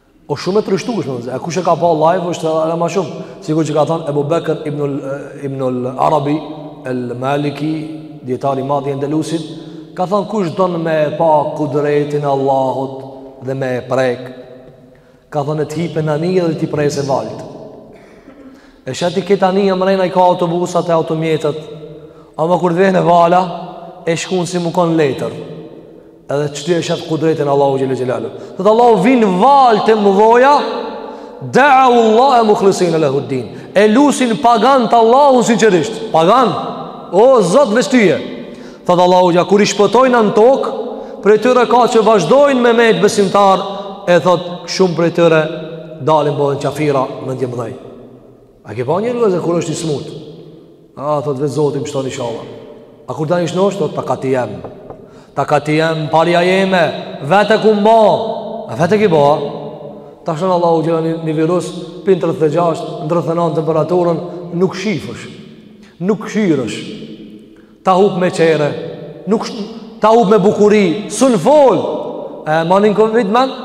Po shumë e trishtueshme, a kush e ka pa live është edhe ma shumë, sikur që ka thënë Abu Bakr ibn al ibn al Arabi al Maliki, dijetari i madh i Andalusit, ka thënë kush don me e pa kudretin e Allahut dhe me e prek. Ka thënë le t'hipë në anije dhe t'i presë valët. E sheh ti këtë anije mrena i ka autobusat e automjetet. Ama kur vjen e vala, e shkun si me kon letër. Edhe qaty e shef kudretin e Allahut xhel-le xhelaluhu. Thotë Allahu vijnë valët e mëdhoja. Da'aullahe mukhlisine lehuddin E lusin paganët Allahun sinqerisht Pagan O zot vestije Thotë Allahu gja kur i shpëtojnë në tokë Prej tyre ka që vazhdojnë me mbetë besimtarë E thotë shumë prej tyre Dalin bëhen qafira mendjemëdhej A ke pa njeri vllezër kur është i smutë? A, thot veç Zoti më shnosh inshallah. A kur tani është shnosh, thot takati jem. Takati jem, parja jeme, vet e kum ba. A vet e ki ba? Ta çon Allahu xhele një, një virus, t'hin 36, domethënë temperaturën, nuk shifësh, nuk shyrësh, ta hup mjekrën, nuk sh... ta hup me bukuri, s'un folë. E, mani n'covid men,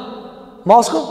maskën?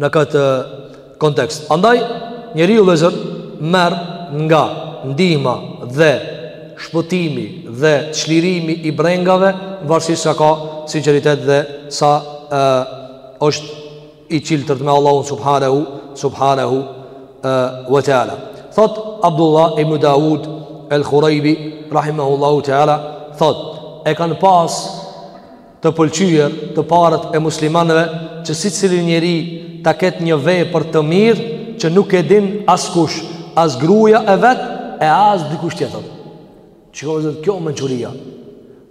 në këtë kontekst. Andaj njeriu vllezër merr nga ndihma dhe shpëtimi dhe çlirimi i brengave varësisht sa ka sinqeritet dhe sa e, është i çiltër me Allahun subhanahu subhanahu wa taala. Thot Abdullah ibn Daud al-Khuraibi rahimahullahu taala thot e kanë pas të pëlqyer të parët e muslimanëve që sicili njeri ta ketë një vepër të mirë që nuk e din askush, as gruaja e vet e as dikush tjetër. Çiko vllezër kjo mençuria.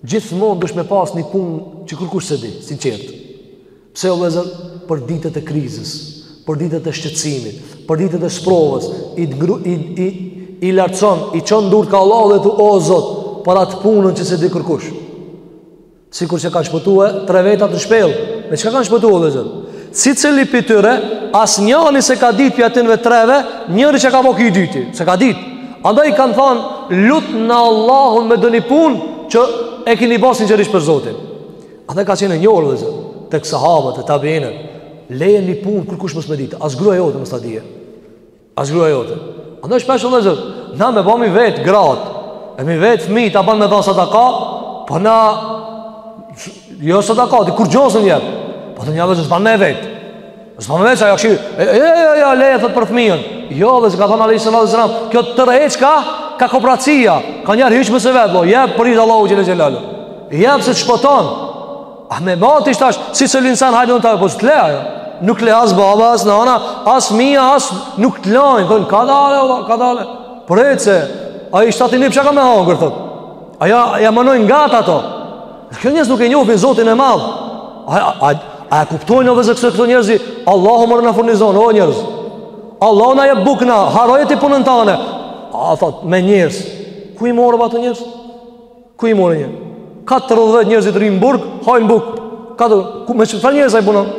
Gjithmonë duhesh me pas një punë që kërkush s'e di, sinqert. Pse o vllezër për ditët e krizës, për ditët e shqetësimit, për ditët e sprovës, i ngru, i i i lartson, i çon durt ka Allahu dhe thu o Zot, për atë punën që s'e di kërkush. Sikur se kanë shpëtue tre vetat në shpellë Me çka kanë shpëtue vllezër Sicili prej tyre As njani s'e ka dit prej atynve treve Njëri çka ka ba ky i dyti S'e ka dit Andaj i kanë than Lutne Allahun me doni punë Që e kini bo sinqerisht për Zotin Andaj ka qenë e njohur vllezër Tek sahabët, te tabiinët Leje një punë kërkush mos me ditë As grua jote mos ta dije As gruja jote Andaj shpesh o vllezër Na me ba me i vetë gratë E me i vetë fmijë ta banë me dhonë sadaka Po na Jo sadaka Ti kurgjo s'un jep Po tona vllezër s'banë me vetë S'banë me vetë Ajo këshu E e e e leje thot për fmiën Jo vllezër ka thonë alejhi salatu ve selam Kjo të tërheq ka Ka kopracia Ka njerë hiç mos e vetë Jep për hir t' Allahu Xhele Xhelaluhu Jep se të shpoton A me mbajt ni shtazë, si s'e lë insan hajde de po s'të le ajo. Nuk le as baba, as nana, as fmija, as nuk të lajnë. Thënë, kadale, ola, kadale. Por se, ai s'ka atyne çka me hangër, thot. A ja, ja menojnë ngat ato. Në kjo njerz nuk e njofin zotin e madhë. A, a, a, a e kuptojnë o vllezër këto njerëzit, Allahu more na furnizonë, o njerëz. Allahu na jep bukna, harroje ti punën tane. A, thot, me njerëz. Ku i more ba ato njerëz? Ku i more një? 40 vjet njerëzit rrinë në burg, hajnë buk. Ka të, ku me çfarë njerëz ai punon?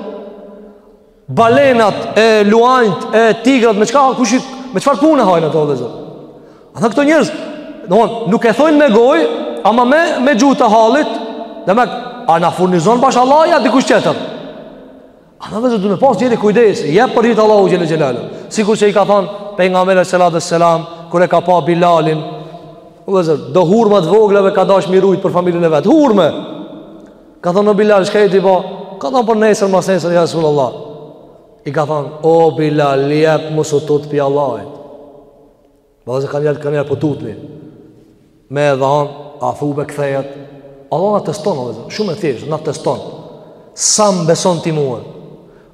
Balenat e luajtë e tigrat me çka kush i me çfarë punë hajnë ato vëllezër? Andaj këto njerëz, domthon, nuk e thonë me gojë, ama me me gjuhë të hallit, demek, a na furnizon bash Allahu ja dikush tjetër? A dhe vllezër du me pas njeri kujdes Jep për hir të Allahu Xhelle Xhelaluhu Sikur që i ka than Pejgamberi alejhi salatu ue selam Kur e ka pa Bilalin Vllezër Do hurma të vogla ka dash me i rujt për familjen e vet Hurme Ka thonë o Bilal Çka je tu ba Ka thonë për nesër mas nesër Ja Resul Allah I ka thonë O Bilal Jep mos u tut pi Allahit Vllezër kanjëherë kanjëherë po po tutmi Me e dhanë, athu be kthehet Allah në teston, o vllezër, shumë e thjeshtë, në teston Sa më beson ti mu O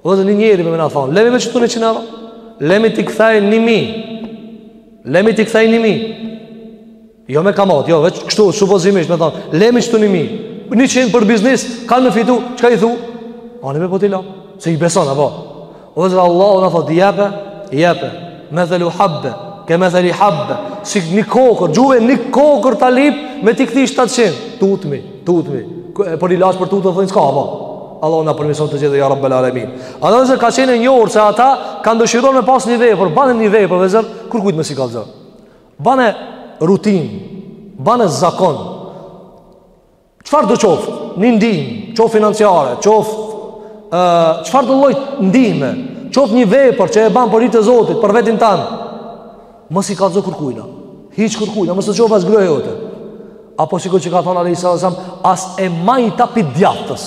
vllezër, një njeri me m'thonë Lemi qëtu njëqind euro Lemi t'i kthej një mijë Lemi t'i kthej një mijë Jo me kamat, jo, veç kështu, supozimisht me thonë Lemi qëtu një mijë Njëqind për biznis, kam me fitu, çka i thu? Ani be po t'i la, se i beson, apo O vllezër Allahu na thot jepe, jepe. Methelu habbe, kemetheli habbe. Si një kokërr, gjuve një kokërr ta lip me t'i kthi 700. Tutmi, tutmi. Por ilaç për tutën thonë s'ka apo. Allahu na përmison të gjithë ja Rabbul Alamin. A dhe vllezër ka qenë e njohur se ata kanë dëshiruar me pas një vepër, bane një vepër vllezër kurkujt mos i kallzo. Bane rutinë, bane zakon. Çfarëdo qoftë? Një ndihmë, qoftë financiare, qoftë ë çfarëdo lloj ndihme, qoftë një vepër që e ban për hir të Zotit, për veten tane. Mos i kallzo kurkujna. Hiç kurkujna, mos të shof as gruja jote. Apo sikur që ka thënë alejhi salatu ue selam, as e majta pi djathtës.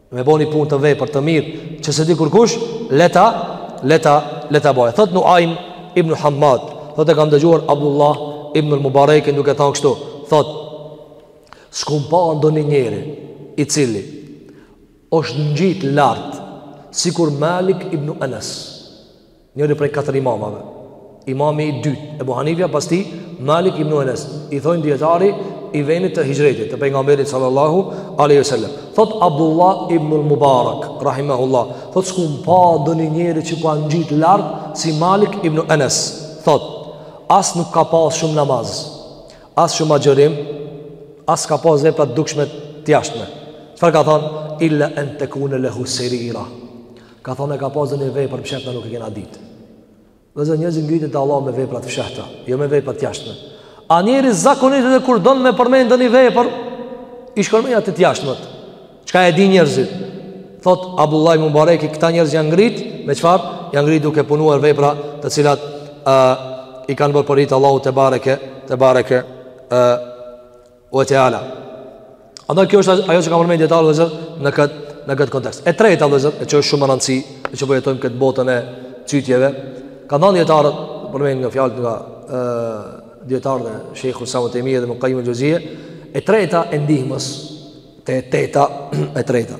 Me bo ni punë të vepër të mirë që s'e di kurkush, leta, leta, leta baje. Thot Nuajm ibn Hamad, thot e kam dëgjuar Abdullah ibn el-Mubarekin duke thanë kështu, thot, s'kum pa ndonjë njeri i cili është ngjit lartë, sikur Malik ibn Enes. Njëri prej katër imamave, imami i dytë, Ebu Hanifja, pas tij, Malik ibn Enes, i thojnë dijetari i venit të hixhretit, të pejgamberit sallallahu aleyhi sallam. Thot Abdullah ibn Mubarak, rahimahullah, thot s'kum pa ndonjë njeri që ka ngjit lartë, si Malik ibn Enes, thot, as nuk ka pas shumë namaz, as shumë agjërim, as ka pas vepra të dukshme të jashtme. Çfarë ka thonë? Illa en tekune lehu serira, Ka thonë e ka pasë ndonjë vepër t'fshehtë na nuk e kena ditë. Vllezër njerëzit ngriten te Allahu me vepra të fshehta, jo me vepra të jashtme. A njeri zakonisht edhe kur don me përmen ndonjë vepër, i shkon menja te të jashtmet. Çka e dijnë njerëzit? Thot, Abdullah Mubareki, këta njerëz janë ngrit, me çfarë? Janë ngrit duke punuar vepra të cilat uh, i kanë bërë për hir të Allahu tebareke, tebareke, uh, Ue teala. Andaj kjo është ajo që kanë përmendur dijetarët vllezër në kët në kët kontekst. E treta vllezër, e që është shumë me rëndësi, e që po jetojmë kët botën e cytjeve, kanë thënë dijetarët përmend nga fjalët nga ë dijetarët shejhul islam Ibn Tejmije dhe Ibn Kajjim el-Xheuzije. E treta e ndihmës te teta e treta.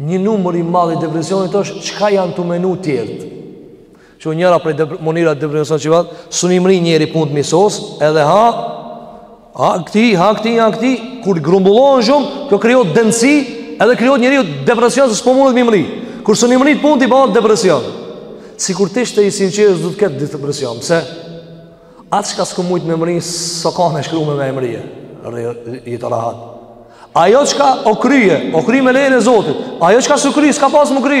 Një numër i madh i depresionit është çka janë tu menu tjerët. Që njëra prej dep mënyra e depresionit që vat, s'un i mrrin njeri punët me i sos, edhe ha ha këti, ha këti, ha këti, kur grumbullohen shumë, kjo krijon dendësi, edhe krijohet njeriu depresion se s'po mundet me mrri. Kur s'un i mrrin punët i bëhet depresion. Sikur të ishte i sinqertë, s'do të ketë depresion. Pse? Atë çka s'ke mujt me mrri, s'o kanë e shkrume me e mrri, jetë rahat. Ajo çka o kry, o kry me lejen e Zotit, ajo çka s'u kry, s'ka pas me u kry,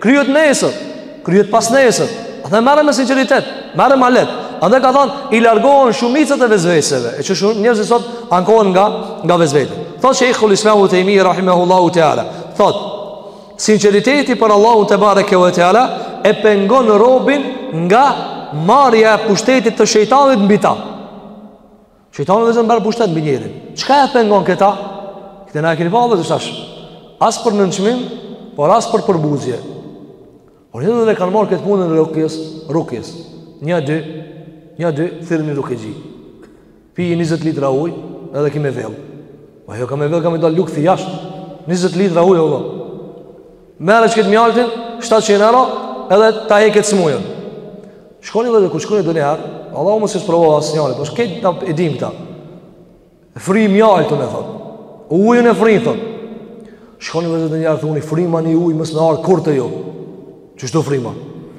kryhet nesër, kryhet pasnesër, a dhe merre me sinqeritet, merre ma lehtë, andaj ka thonë, i largohen shumica e vesveseve, e që shumë njerëz sot, ankohen nga, nga vesveset. Thotë Shejhul Islam Ibn Tejmije, rahimehullahu teala, thotë, Sinqeriteti për Allahun tebareke ve teala e pengon robin nga marrja e pushtetit të shejtanit mbi ta. Shejtani vllezër merr pushtet mbi njerin. Çka e pengon këta? Këta na e keni vallë të thash. As për nënçmim, por as për përbuzje. Por edhe ne kanë marrë këtë punën e rukjes, rukjes. Një dy, një dy, thirrni rukexhi. Pi 20 litra uj edhe ki me vjell. Ma jo ka me vjell, ka me dalë lukthi jashtë. 20 litra uj, Allah. Merre qëkëtë mjaltin, 700 euro, edhe ta hek këtë smujën. Shkoni dhe dhe kur shkoni edhe njëherë, Allah më si s'e provon asnjëri, po shkejt në edim këta. Fryj mjaltin thotë. Ujin e fryn, thotë. Shkoni edhe njëherë, thuni, fryma një uj, mësë me arë kur të jo. Qështu fryma?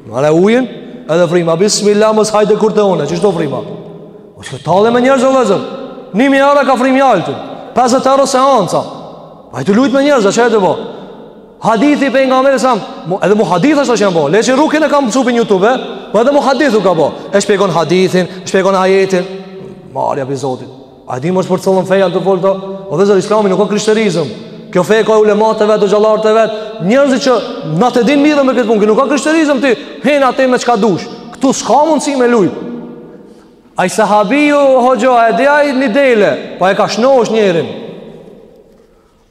Merre ujin, edhe fryma, bismillah, mos hajde kurrë te une, qështu fryma? O që tallen me njerëz, o vllezër, ni herë ka fry mjaltin, 50 euro seanca, a je tu lujt me njerëz, çka je tu bo? Hadithi Pejgamberit alejhi selam, edhe muhadithë tash janë bo, le që rukjen e kanë mësu prej YouTube, eh? po edhe muhadith u ka bo, e shpjegon hadithin, shpjegon ajetin, marre prej Zotit, A di mos për cëllën feja të folë O vllezër islami nuk o krishterizëm Kjo fe ka ulemat e vet, hoxhallarët e vet Njerëzit që natë e ditë mirren me këtë punë Nuk o krishterizëm ti hin aty me çka dush Këtu s'ka mundësi me lujt Ai sahabiu hoxho A e di ai një dele Pa po e ka shnosh njerin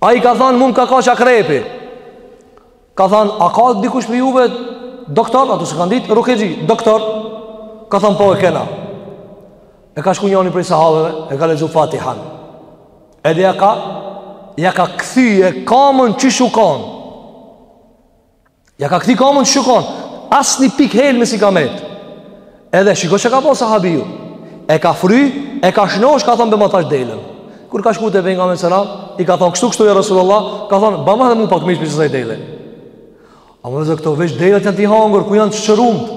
Ai ka thanë mu m'ka kap akrepi Ka thanë a ka dikush prej juve Doktor, ato s'e kanë ditë rukexhi Doktor, ka thanë po e kena E ka shku njani prej sahabëve E ka lexu Fatihan Edhe ja ka Ja ka kthy kamën qysh u kan Ja ka kthy kamën qysh u kon As një pikë helm s'i ka met Edhe shiko çka ka bo sahabiu E ka fry, e ka shnosh, ka thonë bjema tash delen Kur ka shku te Pejgamberi alejhi selam I ka thonë kështu kështu ja Resulullah Ka thonë bjema edhe mu pak mish prej qësaj dele Ama vllezër këta veç delet janë tu i hangër Ku janë të shërumit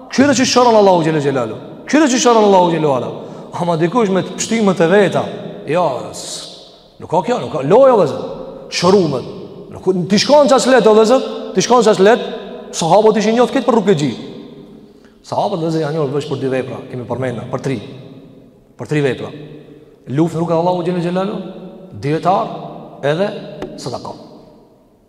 Këtyre që shëron Allahu Gjellë Gjellalu Këtyre që shëron Allahu Gjellë Ala Ama dikush me të pështimët e veta Ja, nuk ka kjo, nuk ka loja dhe zërë Shërumët Nuk ti shkon ças let o vëzë, ti shkon ças let, sahabët ishin njëtë këtë për rrugë gji. Sahabët vëzë janë njëtë për dy vepra, kemi përmendë, për tri. Për tri vepra. Luftë rrugë Allahu xhelalu xhelalu, dietar edhe sadaka.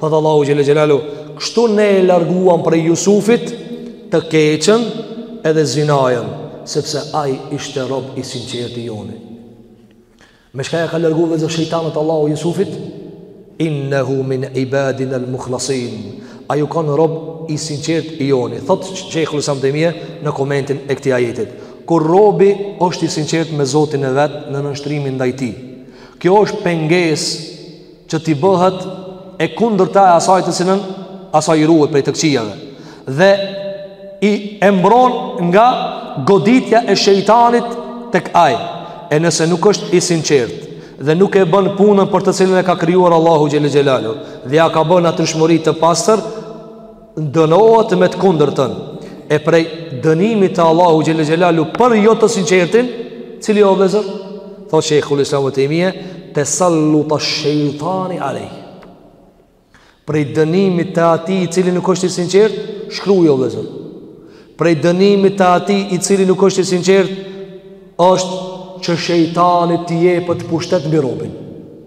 Thotë Allahu xhel-le xhelaluhu Kështu ne e larguam prej Jusufit Të keqen edhe zinanë Sepse ai ishte rob i sinqertë i joni Me çka ia ka largu vëllezër shejtanët Allahu Jusufit Innehu min ibadinel muhlasin Ai u kanë rob i sinqertë i joni Thotë Shejhul Islam Tejmije në komentin e këtij ajetit Kur robi është i sinqertë me Zotin e vet në nënshtrimin ndaj tij Kjo është pengesë që t'i bëhet e kundërta e asaj të cilën ai ruhet prej të këqijave dhe e mbron nga goditja e shejtanit tek ai e nëse nuk është i sinqertë dhe nuk e bën punën për të cilën e ka krijuar Allahu xhel-le xhelaluhu dhe ia ka bërë natyrshmëri të pastër Dënohet me të kundërtën e prej dënimit të Allahut xhel-le xhelaluhu për jo të sinqertin, cili o vëllezër, thotë Shejhul Islam Tejmije, tesel-lutu shejtani alejhi. Prej dënimit të atij i cili nuk është i sinqertë, shkruaj o vëllezër. Prej dënimit të atij i cili nuk është i sinqertë, është që shejtanit i jepet pushtet mbi robin.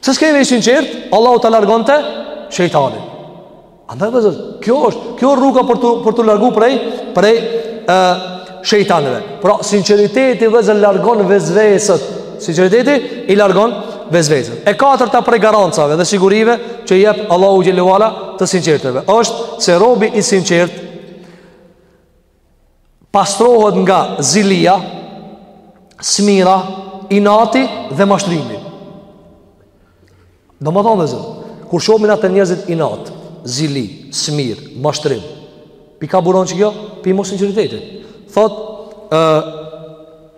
Pse s'ke qenë i sinqertë? Allahu ta largonte shejtanin. Andaj vëllezër, kjo është, kjo është rruga për të për të larguar prej prej ë shejtanëve. Pra sinqeriteti vëllezër largon vesveset. Sinqeriteti i largon vesveset. E katërta prej garancave dhe sigurive që jep Allahu xhel-le ve ala të sinqertëve është se robi i sinqert pastrohet nga zilia, smira, inati dhe mashtrimi. Domethënë vëllezër, kur shohim na te njerëzit inat, zili, smir, mashtrim, pej kah buron qekjo, pej mossinqeritetit Thotë, ë,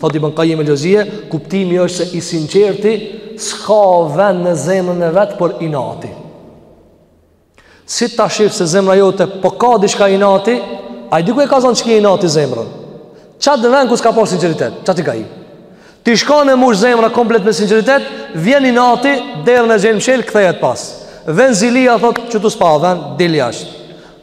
Thotë Ibn Kajjim el-Xheuzijje, kuptimi është se i sinqerti s'ka vend në zemrën e vet për inat. Si ta shohësh se zemra jote po ka diçka inati, ai diku e ka zonë qaj inati zemrën. Qat vend ku s'ka pas sinqeritet, qaty ka hi. Ti shkon e mbush zemrën komplet me sinqeritet, vjen inati derën e gjen mshelë kthehet pas. Vjen zilia thotë qëtu s'paska vend del jashtë.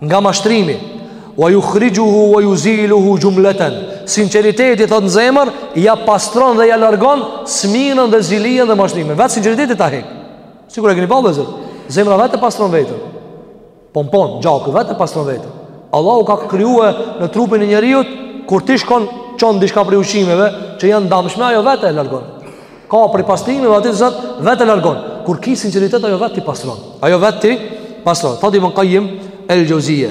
nga mashtrimi wa yukhrijuhu wa yuziluhu jumlatan sinqeriteti thot në zemër ja pastron dhe ja largon smirën dhe zilijen dhe mashtrimin vetë sinqeriteti ta hek sikur e keni pa vllezër zemra vetë pastron veten pompon gjaku vetë pastron veten Allahu ka krijue në trupin e njeriut kur ti shkon çon diçka prej ushqimeve që janë damshme ajo vetë e largon Ka prej pastrimeve aty zot vetë e largon. Kur ki sinqeritet ajo vetë t'i pastron. Ajo vetë t'i pastron. Thotë Ibn Qayyim el-Jawziyye,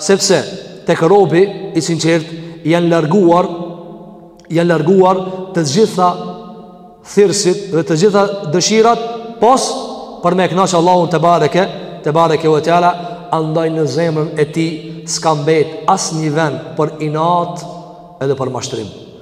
sepse tek robi i sinqert janë larguar janë larguar të gjitha thirrësit dhe të gjitha dëshirat pos për me kënaqë Allahun tebareke tebareke ue teala andaj në zemrën e tij s'ka mbet asnjë vend për inat edhe për mashtrim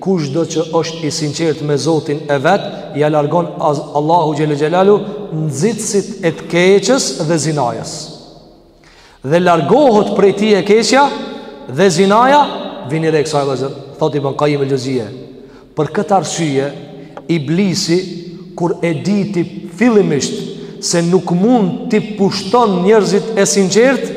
Kushdo që është i sinqertë me Zotin e vet, ia largon Allahu xhele xhelaluhu nxitësit e të keqës dhe zinajës. Dhe largohet prej tij e keqja dhe zinaja, vini re kësaj vllezër, thot Ibn Qayyim el-Jawziyye. Për këtë arsye, iblisi kur e diti fillimisht se nuk mund t'i pushton njerëzit e sinqertë,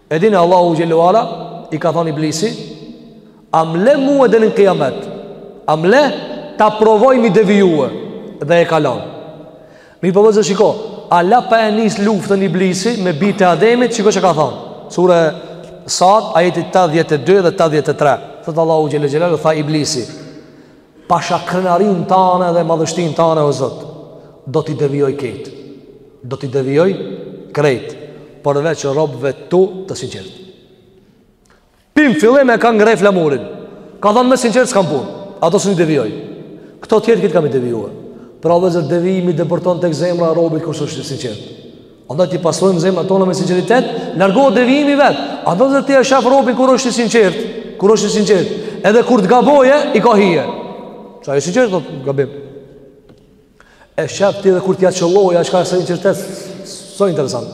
E dini Allahu xhele ue ala i ka thanë iblisi, "A mle mua deri në kijamet? A mle ta provoj mi devijue?" Dhe e ka lanë. Mirëpo vllezër shiko, ala pa e nis luftën iblisi me bijtë e Ademit, shiko çka ka thanë. Sura Sad, ajeti 82 dhe 83. Thot Allahu xhele xhelaluhu tha iblisi, Pasha krenarinë tane dhe madhështinë tane o Zot, do t'i devijoj krejt, do t'i devijoj krejt, përveç robëve tu të sinqert. Pi n'fillim e ka ngrej flamurin, ka thonë me sinqert s'kam punë, ato s'un i devijoj. Këto tjerë krejt kam i devijuar. Pra vllezër devijimi depërton tek zemra e robit kur s'është i sinqert. Andaj t'i pastrojmë zemrat tona me sinqeritet, largohet devijimi vet. Andaj ti e shef robin kur është i sinqert? Kur është i sinqert? Edhe kur të gaboje, i ka hije. Sa i sinqert do të gabim. E shef ti edhe kur t'ja qëlloj, a s'ka sinqeritet, s'o interesant.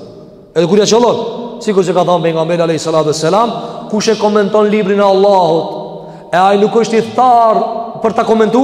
Edhe kur ja qëllon, sikur që ka thanë pejgamberi alayhi salatu selam, kush e komenton librin e Allahut, e ai nuk është i thar për ta komentu.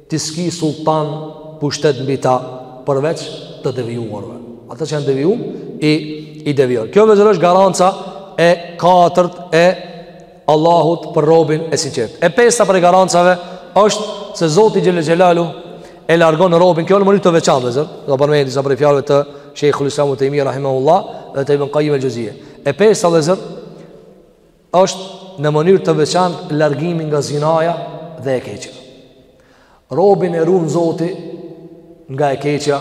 Ti s'ki sulltan pushtet mbi ta përveç të devijuarve. Ata që janë deviju i i devijuar. Kjo vllezër është garanca e katërt e Allahut për robin e sinqert. E pesta prej garancave është se Zoti xhele xhelaluhu e largon robin kjo në mënyrë të veçantë vllezër. Do përmend disa prej fjalëve të Sheikhul Islam Ibn Taymiyye rahimahullah dhe të Ibn Qayyim al-Jawziyye. E pesta vllezër është në mënyrë të veçantë largimi nga zinaja dhe e keqja. Robin e ruan Zoti nga e keqja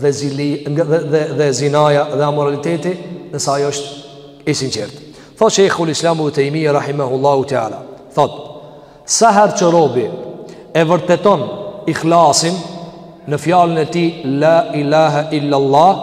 dhe zinaja, dhe, dhe zinaja dhe amoraliteti, nëse ai është i sinqertë. Thot Shejhul Islam Ibn Tejmije rahimahullahu teala. Thot: Sa herë që robi e vërteton ikhlasin në fjalën e tij la ilaha illa Allah,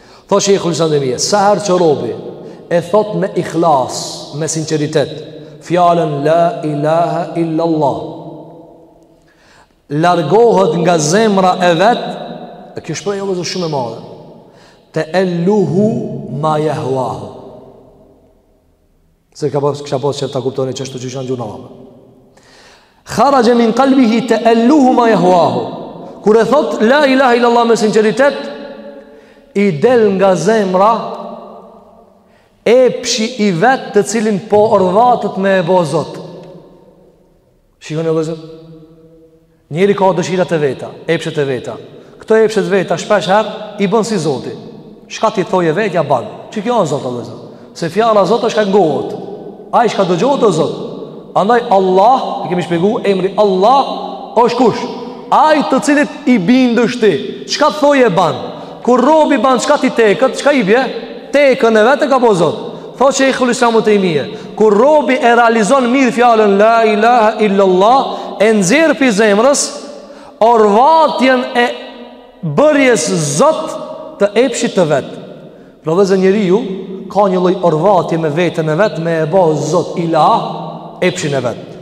Thotë Shejhul Islam Tejmije, sa herë që robi e thot me ikhlas, me sinceritet, fjalën La ilaha illa Allah, largohet nga zemra e vet, e kjo shprehje o vëllezër shumë e madhe. Te eluhu ma yahwahu. Se kisha pas që ta kuptoni qashtu në gjuhën arabe. Kharaja min qalbihi te eluhu ma yahwahu. Kur e thot la ilaha illa allah me sinqeritet, i del nga zemra epshi i vet të cilin po orvatet me e bo zot. Shikoni o vëllezër, njeriu ka dëshirat e veta, epshet e veta. Këto epshet e veta shpesh herë i bën si zoti. Çka t'i thojë vetja ban, qikjo asht zot o vëllezër. Se fjala zot është çka ngohet. Ai çka dëgjohet o zot. Andaj Allah, e kemi shpegu, emri Allah është kush. Ai të cilit i bindesh ti. Çka thojë e ban, Kur robi ban çka t'i teket, çka i bje? Tekën e vet e ka bo Zot. Thot Shejhul Islam Tejmije Kur robi e realizon mirë fjalën La ilaha illallah E nxjerr pi zemrës Orvatjen e bërjes zot të epshit të vet Pra vëllezër njeriu Ka një lloj orvatje me veten e vet Me e bo zot ilah Epshin e vet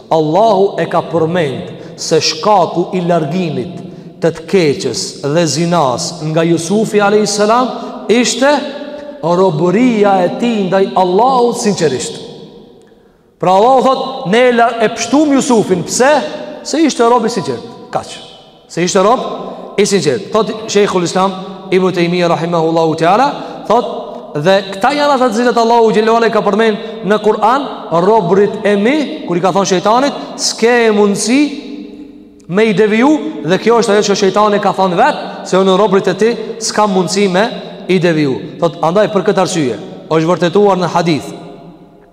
Allahu e ka përmend se shkaku i largimit të të keqes dhe zinasë nga Jusufi a.s. ishte robëria e tij ndaj Allahut sinqerisht. Pra Allahu thot, ne e pshtum Jusufin, pse? Se ishte rob i sinqertë, kaq. Se ishte rob i sinqert. Thot Shejhul Islam Ibn Tejmije rahimahullahu ta'ala, thot dhe këta janë ata të cilët Allahu xhelalu i ka përmend në Kur'an robërit e mi, kur i ka thënë shejtanit, s'ke mundsi me i deviju dhe kjo është ajo që shejtani ka thënë vet se unë robërit e tij s'kam mundsi me i deviju. Thot andaj për këtë arsye është vërtetuar në hadith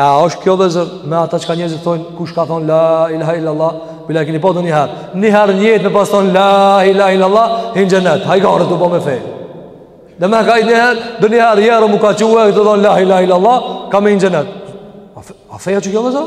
A është kjo vëllezër me ata çka njerëzit thonë kush ka thonë la ilaha illallah Bile e kini po thonë njëherë Njëherë n'jetë me pas thonë la ilaha illallah Hin n'xhenet, hajgare tu bo me fe Demek njëherë Dhe njëherë njeriu ka çu e ka thonë la ilaha illallah Ka me hi n'xhenet A feja qikjo vëllezër?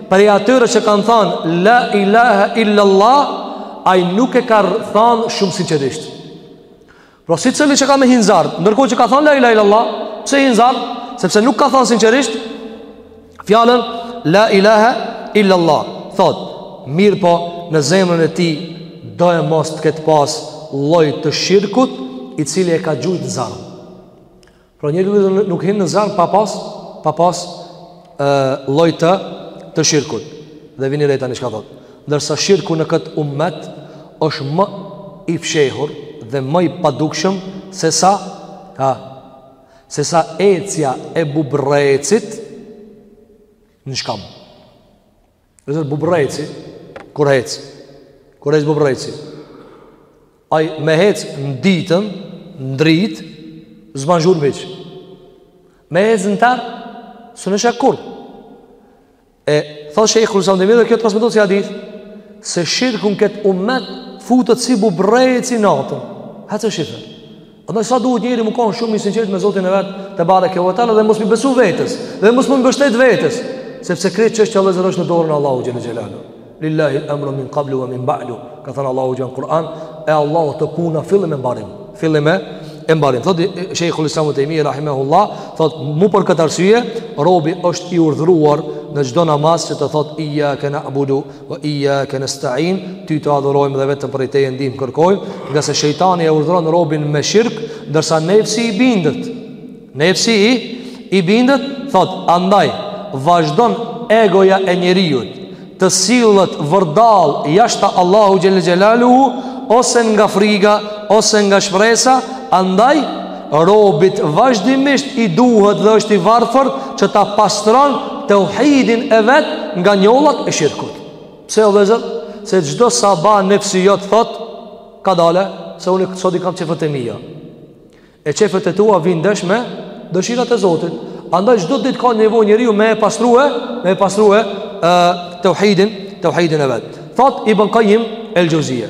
Prej atyre që kanë thanë La ilaha illa Allah ai nuk e ka thanë shumë sinqerisht Pra secili që ka me hi n'zjarr ndërkohë që ka thanë La ilaha illa Allah Pse hin n'zjarr Sepse nuk ka thanë sinqerisht Fjallën La ilaha illa Allah Thot Mirëpo në zemrën e tij Doemos të ketë pas Lloj të shirkut I cili e ka gjujtë në zjarr Pra njeri nuk, nuk hin në zjarr pa pas, pa pas e, lloj të shirkut. Dhe vini re tani çka thot. Ndërsa shirku në këtë umet është më i fshehur dhe më i padukshëm sesa, ha, sesa ecja e bubrrecit në shkam. Dhe zaten bubrreci, kur hec, kur hec bubrreci, ai me hec në ditën, në dritë, s'ban zhurmë hiç. Me hec në terr, s'e sheh kurrë. E, tha shejhul islam Tejmije, dhe kjo transmetohet si hadith, se shirku n'këtë umet, futet si bubrreci natën. Hec e shife. Andaj sa duhet njeri me konë shumë i sinqert me Zotin e vet, tebareke ve teala dhe mos me i besu vetes, dhe mos me iu mbështet vetes, sepse krejt çështja vllezër është në dorën e Allahut xhel xhelalu. Lillahi al-amru min qablu wa min ba'du. Ka thënë Allahu xh në Kur'an, e Allahut o puna fillim e mbarim. Fillim e mbarim. Thotë Sheikhul Islam Ibn Taymiyya rahimahullah, thotë mu për këtë arsye, robi është i urdhëruar në çdo namaz që të thotë iyyaka na'budu wa iyyaka nasta'in ty të adhurojmë dhe vetëm prej teje ndihmë kërkojmë ngase shejtani e urdhëron robin me shirk ndërsa nefsi i bindet nefsi i i bindet thot andaj vazhdon egoja e njeriut të sillet vërdall jashtë Allahut xhel xhelalu ose nga friga ose nga shpresa andaj Robit vazhdimisht i duhet dhe është i varfër që ta pastron teuhidin e vet nga njollat e shirkut. Pse o vllezër? Se çdo sabah nefsi jot thot, ka dale, se unë sot i kam qejfet e mija. E qejfet e tua vijnë ndesh me dëshirat e Zotit. Andaj çdo ditë ka nevojë njeriu me e pastrue, me e pastrue teuhidin, teuhidin e vet. Thot Ibn Kajim el Xheuzije.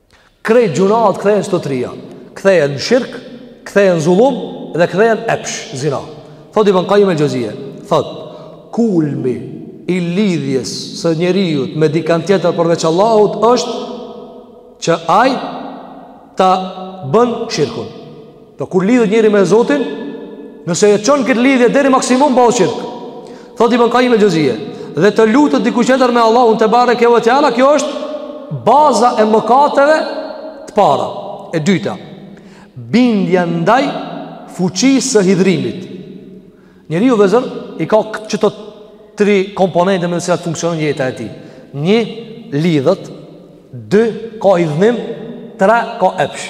Krejt gjynahet kthehen n'këto trija Kthehen në shirk Kthehen në zullum Dhe kthehen n'epsh Zina Thot Ibn Kajim el Xheuzije Thot Kulmi i lidhjes së njeriut Me dikan tjetër përveç Allahut është Që ai Ta bën shirkun Po kur lidhet njeri me Zotin, nëse e çon këtë lidhje deri maksimum bëhet shirk. Thotë Ibn Kajim el-Xhevzije, dhe të lutet dikush tjetër me Allahun tebareke ve teala, kjo është baza e mëkateve të para. E dyta, bindja ndaj fuqisë së hidhrimit. Njeriu vllezër i ka këto tri komponente me të cilat funksionon jeta e tij. Një lidhet, dy ka hidhnim, tre ka epsh.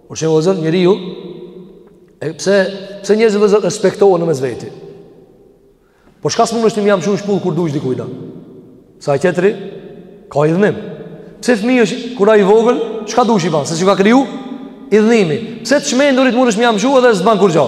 Por qe vllezër njeriu, e pse pse njerëzit vllezër respektohen në mes veti. Po çka s'mundesh ti me ja mshu shpull kur dush dikujt. Se edhe tjetri ka hidhnim. Pse fëmijës kur ai i vogël, çka dush i ban? Se s'ju ka kriju hidhnimi. Pse të çmendurit mundesh me ja mshu edhe s'ban kurgjo.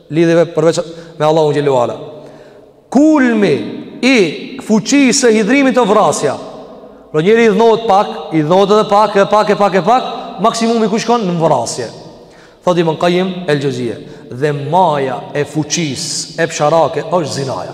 lidhjeve përveç me Allahun xhelle ve ala. Kulmi i fuqisë së hidhrimit është vrasja. Pra po njeri hidhnohet pak, hidhnohet edhe pak, edhe pak e pak e pak, maksimumi ku shkon në vrasje. Thot Ibn Kajim el-Xhevzije Dhe maja e fuqisë epsharake është zinaja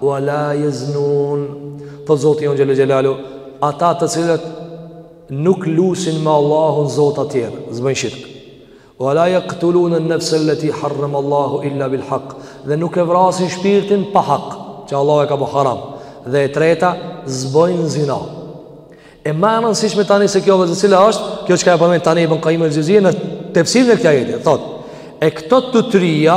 Wa la yaznun Thot Zoti Jonë Xhelle Xhelaluhu Ata të cilët Nuk lusin me Allahun Zota tjerë S'bojnë shirk Wa la yaqtulun an nafs allati harram Allahu illa bil haq Dhe nuk e vrasin shpirtin pa hak Që Allah e ka bo haram Dhe e treta S'bojnë zina E ma e rënsishme tani se kjo vllezër cila është Kjo çka e përmend tani Ibn Kajim el-Xhevzije Në tefsirin e këtij ajeti Thot E këto të trija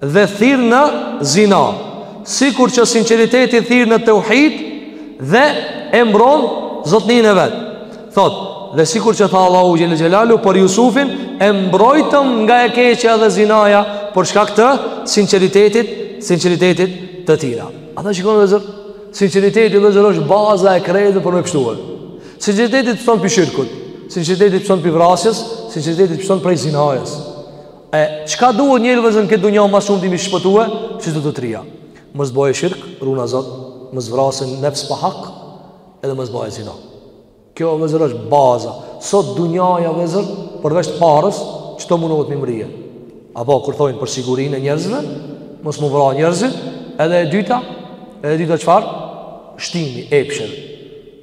dhe thirr në zina, sikur që sinqeriteti thirr në teuhid dhe e mbron zotnin e vet. Thot, dhe sikur që tha Allahu xhelle xhelaluhu për Jusufin, e mbrojtëm nga e keqja dhe zinaja për shkak të sinqeritetit, sinqeritetit të tij. A do shikoni vllezër, sinqeriteti vllezër është baza e krejtve për me pshtuar. Sinqeriteti të pshton prej shirkut, sinqeriteti të pshton prej vrasjes, sinqeriteti të pshton prej zinasë. E çka duhet njeriu vllezër n'këtë dunja ma shumë ti me shpëtue, qëto të tria. Mos bëj shirk, runa Zot, mos vras nefs pa hak, edhe mos bëj zina. Kjo vllezër është baza. Sot dunjaja vllezër përveç të parës, qëto mundohet m'i mrri. Apo kur thonë për sigurinë e njerëzve, mos m'u vra njerëzit, edhe e dyta, edhe e dyta çfarë? Shtimi, epshin.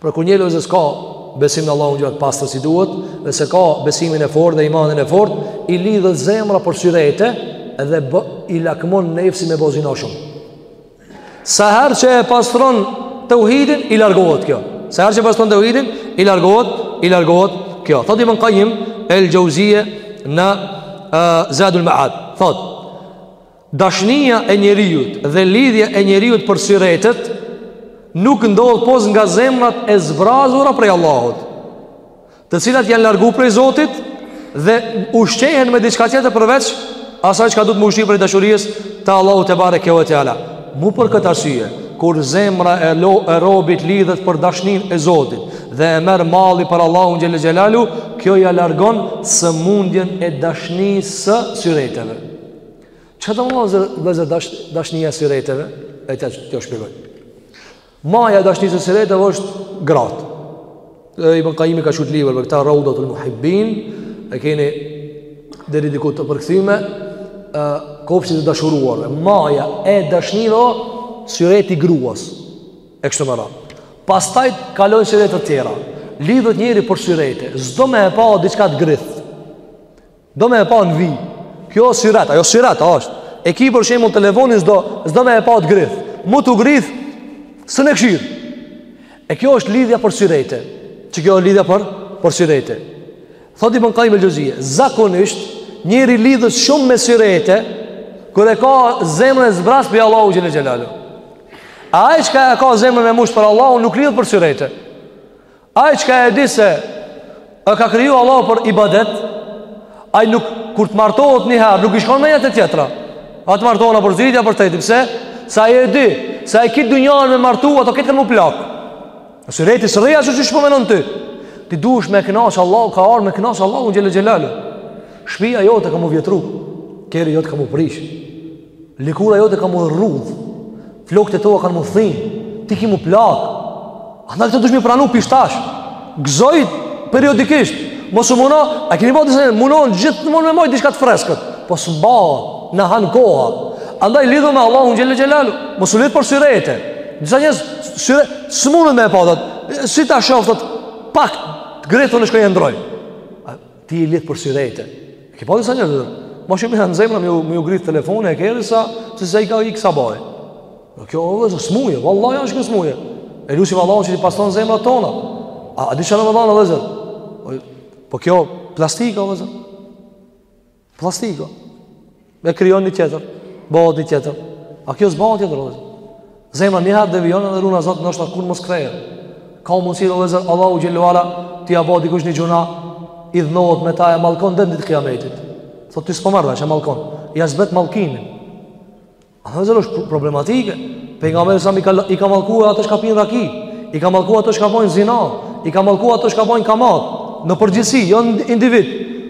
Por kur njeriu vllezër s'ka besim në Allahun qaq të pastër si duhet, dhe s'e ka besimin e fortë dhe imanin e fortë, i lidhet zemra për syrete dhe bë, i lakmon nefsi me bo zina shumë. Sa herë që e pastron teuhidin, i largohet kjo. Sa herë që e pastron teuhidin, i largohet, i largohet kjo. Thot Ibn Kajim el-Xhevzije në uh, Zadul Mead. Thot, Dashnia e njeriut dhe lidhja e njeriut për syretet nuk ndodh pos nga zemrat e zbrazura prej Allahut, të cilat janë largu prej Zotit dhe ushqehen me diçka tjetër përveç asaj çka duhet me u ushqy prej dashurisë të Allahut tebareke ve teala. Mu për këtë arsye, kur zemra e, lo, e robit lidhet për dashnin e Zotit dhe e merr malli për Allahun xhel-le xhelaluhu, kjo ja largon sëmundjen e dashnisë së syreteve. Çka domethënë vëllezër dash dashnia syreteve, e t'jua shpjegoj. Maja e dashnisë syreteve është gratë. Dhe Ibn Kajjimi ka shkru libër për këtë Raudatul Muhibbin, e keni deri diku të përkthyme, ë kopshti i të dashuruarve. Maja e dashnive syreti i gruas. E kështu me radhë. Pastaj kalojnë syrete të tjera. Lidhet njeri për syrete, s'do më e pa diçka t'u grith. Do me e pa një vijë Kjo është syret, ajo syret, a është E ki për shembull telefonin s'do S'do me e pa t'u grith Mos t'u grith Se e kqyr E kjo është lidhja për syrete Që kjo është lidhja për, për syrete Thotë Ibn Kajjim Xhevzije Zakonisht Njeri lidhet shumë me syrete Kur e ka zemrën e zbrazt prej Allahut xhel-le xhelaluhu Ai çka e ka zemrën e mush për Allahun Nuk lidhet për syrete Ai çka e di se e ka kriju Allahu për ibadet, ai nuk kur të martohet një herë, nuk i shkon mendja te tjetra. Atë martohen për zgjidhja për tetë, pse? Se ai e di, se ai këtë dunjan me martu, ato këtë kanë me u plak. Nëse rejti së reja, qysh po menon ty? Ti duhesh me kënaqë Allahun, ke ardh me kënaqë Allahun xhel-le xhelaluhu. Shpia jote ka me u vjetru, kerri jot ka me u prish. Lëkura jote ka mu rrudh Flokët e tua kanë mu thin Ti ki mu plak Andaj këto duhesh me i pranu pi shtash Gëzoji periodikisht Mos u muno A keni pa disa munohen gjithmonë me mojtë Diçka të freskët Po s'mban Na han koha Andaj lidhu me Allahun xhel-le xhelaluhu Mos u lidh për syrete Disa njerëz syret S'munden me e pa Si ta shoh thotë Pak të grithun shkoj e ndroj Ti i lidhun për syrete. Ke pa disa njerëz. Ma shumë ia han zemra me me iu grith telefoni e kerri sa se sa i ka ik sabahi. Po kjo është smuje, vallahi është smuje. E lutim Allahun që t'i pastron zemrat tona. A, a di çfarë më dhan vëllezër? Po, po kjo plastikë vëllezër. Plastikë. E krijon një tjetër, bëhet një tjetër. A kjo s'bëhet tjetër vëllazë? Zemra një herë devijon dhe ruana Zot ndoshta kurrë mos kthehet. Ka mundësi vëllezër Allahu xhel-le ve ala ti e bën dikush një gjynah idhnohet me ta e mallkon deri në ditë të kiametit. Thotë ty s'po ma merr dash e mallkon. Ia zbret mallkimi. A vëllezër është problematike. Pejgamberi alejhi selam i ka mallkuar ata çka pinë raki, i ka mallkuar ata çka bëjnë zina, i ka mallkuar ata çka bëjnë kamatë në përgjithësi, jo individ.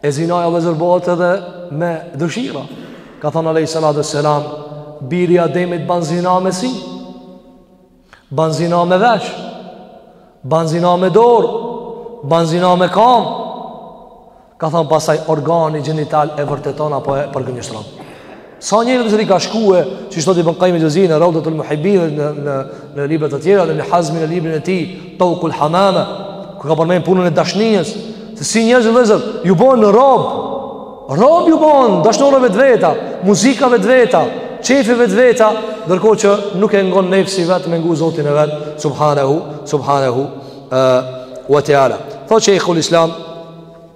E zinaja vëllezër bohet edhe me dëshira. Ka thonë alejhi salatu ve selam, biri i Ademit ban zina me sy, ban zina me vesh, ban zina me dorë, ban zina me kam. Ka thonë pastaj organi gjenital e vërteton apo e përgënjeshtron. Sa njerëz vëllezër i ka shkue, siç thotë Ibn Qayyim al-Jawziyya në Rawdatul Muhibbin në në në libra të tjera dhe Ibn Hazmi në librin e tij Tawkul Hamama, ku ka përmend punën e dashnies, se si njerëzit vëllezër ju bon rob. Rob ju bon dashnoreve të veta, muzikave të veta, çejfeve të veta, ndërkohë që nuk e ngon nefsi i vet me ngu Zotin e vet, subhanahu, subhanahu wa ta'ala. Thotë Sheikhul Islam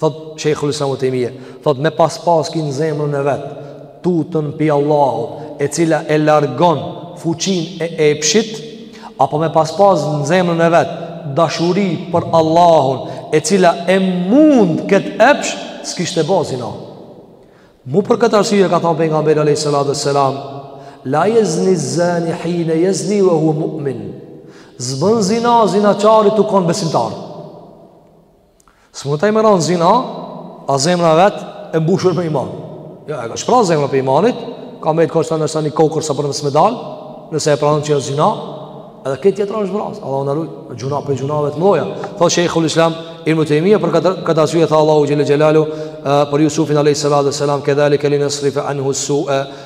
thot Sheikhul Islam Ibn Tejmije, thot me pas pas ky n'zemrën e vet, tutën pi Allahut, e cila e largon fuqinë e epshit, apo me pas pas në zemrën e vet, dashuri për Allahun, e cila e mund këtë epsh, s'kishte bo zina. Mu për këtë arsye ka thonë Pejgamberi a.s. La jezni zani hine jezni ve huve mu'min. S'bën zina zinaqari tu konë besimtar. S'mund ai me ra n'zina, a zemra e vet e mbushur me iman. Ja, jo, e ka shpraz zemra prej imanit, ka met kështu të nërsa një kokërr sa për nësë medal, nëse e pranë që e zina, edhe këtë tjetër është shpraz, Allahu na rujtë, në gjunah prej gjunaheve t'mdhoja. Thotë Sheikhul Islam Ibn Tejmije, për këtë, këtë arsye, tha Allahu xhel-le xhelaluhu, për Jusufin alejhi salatu ve selam, kedhalike linasrife anhu su'e,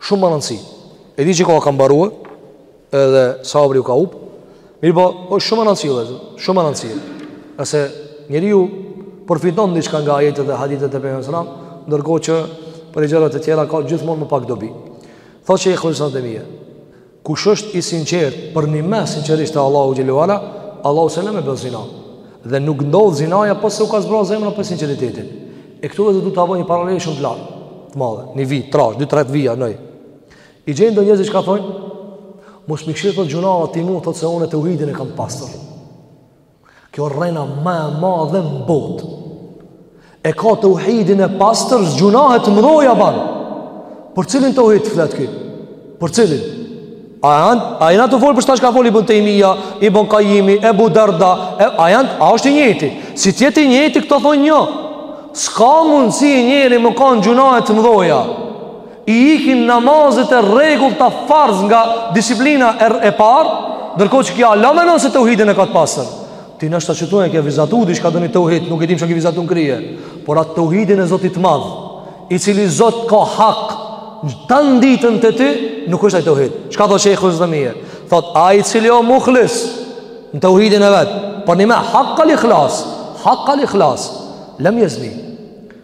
Shumë me rëndësi. E di që koha ka mbarue, edhe sabri u ka hup, mirëpo, o shumë me rëndësi, vëllezër, shumë me rëndësi. Se njeriu përfiton diçka nga ajetet dhe hadithet e Pejgamberit a.s., ndërkohë që prej gjërat e tjera ka gjithmonë më pak dobi. Thotë Sheikhul Islam Ibn Tejmije, Kush është i sinqertë përnjime sinqerisht te Allahu xhel-le ve ala, Allahu s'e len me bë zina. Dhe nuk ndodh zinaja pos se u ka zbraz zemra prej sinqeritetit. E këtu vëllezër du ta boj një paralele shumë të lartë, të madhe, një vijë t'trashë, dy, tre vija, nëj. I gjen do njerëz çka thonë, mos m'i këqyr thotë gjunahet ti mu, thotë se unë teuhidin e kam pastër. Kjo rrena më e madhe në botë. E ka teuhidin e pastër, gjunahe t'mdhoja ban. Për cilin teuhid flet ky? Për cilin? A janë? A janë tu fol për çka ka fol Ibn Tejmija, Ibn Kajimi, Ebu Derda, e, a janë? A është i njëjti? Si të jetë i njëjti këto thonë jo? S'ka mundësi njeri mu kanë n'gjunahe t'mdhoja. i ikin namazet e rregullta farz nga disiplina e, e parë, ndërkohë që ky hala menon se teuhidin e ka të pastër. Ti ndoshta qëtu e ke vizatu, diçka do një teuhid, nuk e di çka ke vizatu në krye, por atë teuhidin e Zotit të madh, i cili Zot ka hak në të nditën te ty, nuk është ai teuhid. Çka thot Sheikhul Islam Ibn Tejmije? Thot, ai i cili o mukhlis, në teuhidin e vet, përnjime hakkal ikhlas, hakkal ikhlas, lem jezni,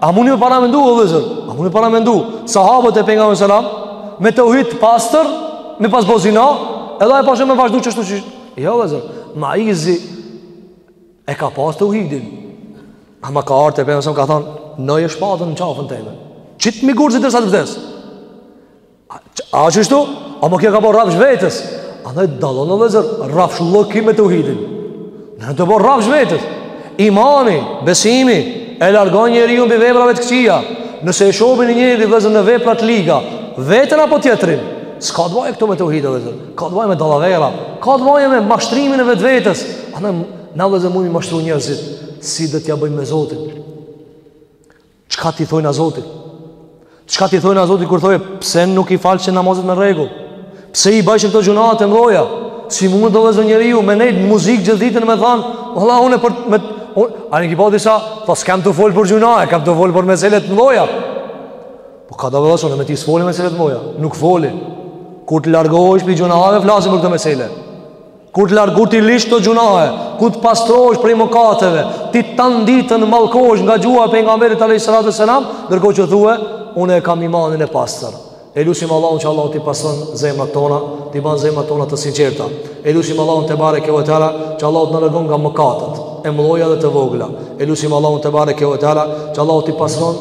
A muni me paramendu, o vllezër? A muni me paramendu sahabët e pejgamberit alejhi selam, me teuhid të pastër, me pas bo zina, edhe e pashe me vazhdu qishtu qishtu. Jo, vllezër, Maizi e ka pas teuhidin. Ama ka ardhë te pejgamberi alejhi selam, ka thonë, vnoje shpatën në qafën teme. Qitmi gurëzit dersa të vdes. A qishtu? Ama kjo ka bo rrafsh vetes? Andaj dallone vllezër, rrafshllëkin me teuhidin. Tu bo rrafsh vetes. Imani, besimi, e largon njeriun prej veprave të këqija. Nëse e shohim një njeri vllezër në vepra të liga, veten apo tjetrin, s'ka të bajë këtu me teuhidin, vllezër. Ka të bajë me dallavera, ka të bajë me mashtrimin e vetvetes. Andaj na vllezër mund i mashtru njerëzit, si do t'ja bëjmë me Zotin. Çka t'i thojmë na Zotit? Çka t'i thojmë na Zotit kur thotë pse nuk i falshe namazet me rregull? Pse i bajshe këto gjunahe të mëdhoja? Si mundet vllezër njeriu me ni muzikë gjithë ditën me than, "Vallahi unë për me a ne gjipo disa, po s'kam të fol për gjunahe, e kam të fol për mesele të mëdhoja." Po kadalë vllezër me ty s'foli mesele të mëdhoja. Nuk foli. Kur të largohesh prej gjunaheve flasim për këto mesele. Kur të largu t'i lish këto gjunahe, kur të pastrohesh prej mëkateve, ti tanë ditën mallkohesh nga gjuha e pejgamberit a.s. Ndërkohë që thue, unë e kam imanin e pastër. E lusim Allahun që Allahu t'i pastron zemrat tona, t'i ban zemrat tona të sinqerta. E lusim Allahun tebareke ve teala, që Allahu të na largon nga mëkatet e mëdhoja dhe të vogla. E lusim Allahun tebareke ve teala, që Allahu t'i pastron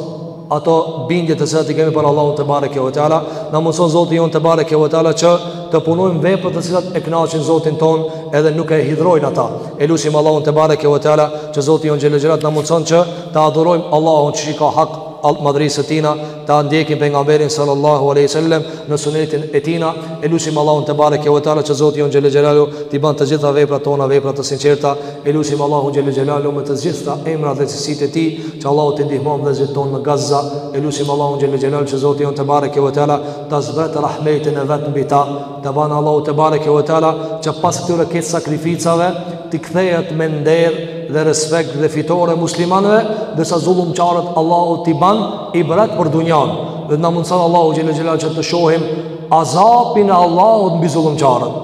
ato bindje të cilat i kemi për Allahun tebareke ve teala na mundëson Zoti jonë tebareke ve teala që të punojmë vepra të cilat e kënaqin Zotin tonë edhe nuk e hidhrojnë ata e lusim Allahun tebareke ve teala që Zoti jonë xhele xhelaluhu na mundëson që ta adhurojmë Allahun që i ka hak madhërisë së tina ta ndjekim pejgamberin sallallahu alaihi wasallam në sunetin e tina e lusim Allahun tebareke ve teala që Zoti jonë xhele xhelaluhu t'i ban të gjitha veprat tona vepra të sinqerta e lusim Allahun xhele xhelaluhu me të gjitha emrat dhe cilësitë e tij Që Allahu t'i ndihmon vllezërit tonë në Gaza E lusim Allahun xhele xhelaluhu Që Zoti jonë tebareke ve teala Ta zbret rahmetin e vet mbi ta Ta ban Allahu tebareke ve teala Që pas këtyre krejt sakrificave T'i kthehet me nder dhe respekt dhe fitore muslimanve Ndërsa zullumqarët Allahu t'i ban ibret për dunjan Dhe na mundëson Allahu xhele xhelaluhu Që të shohim azapin e Allahut mbi zullumqarët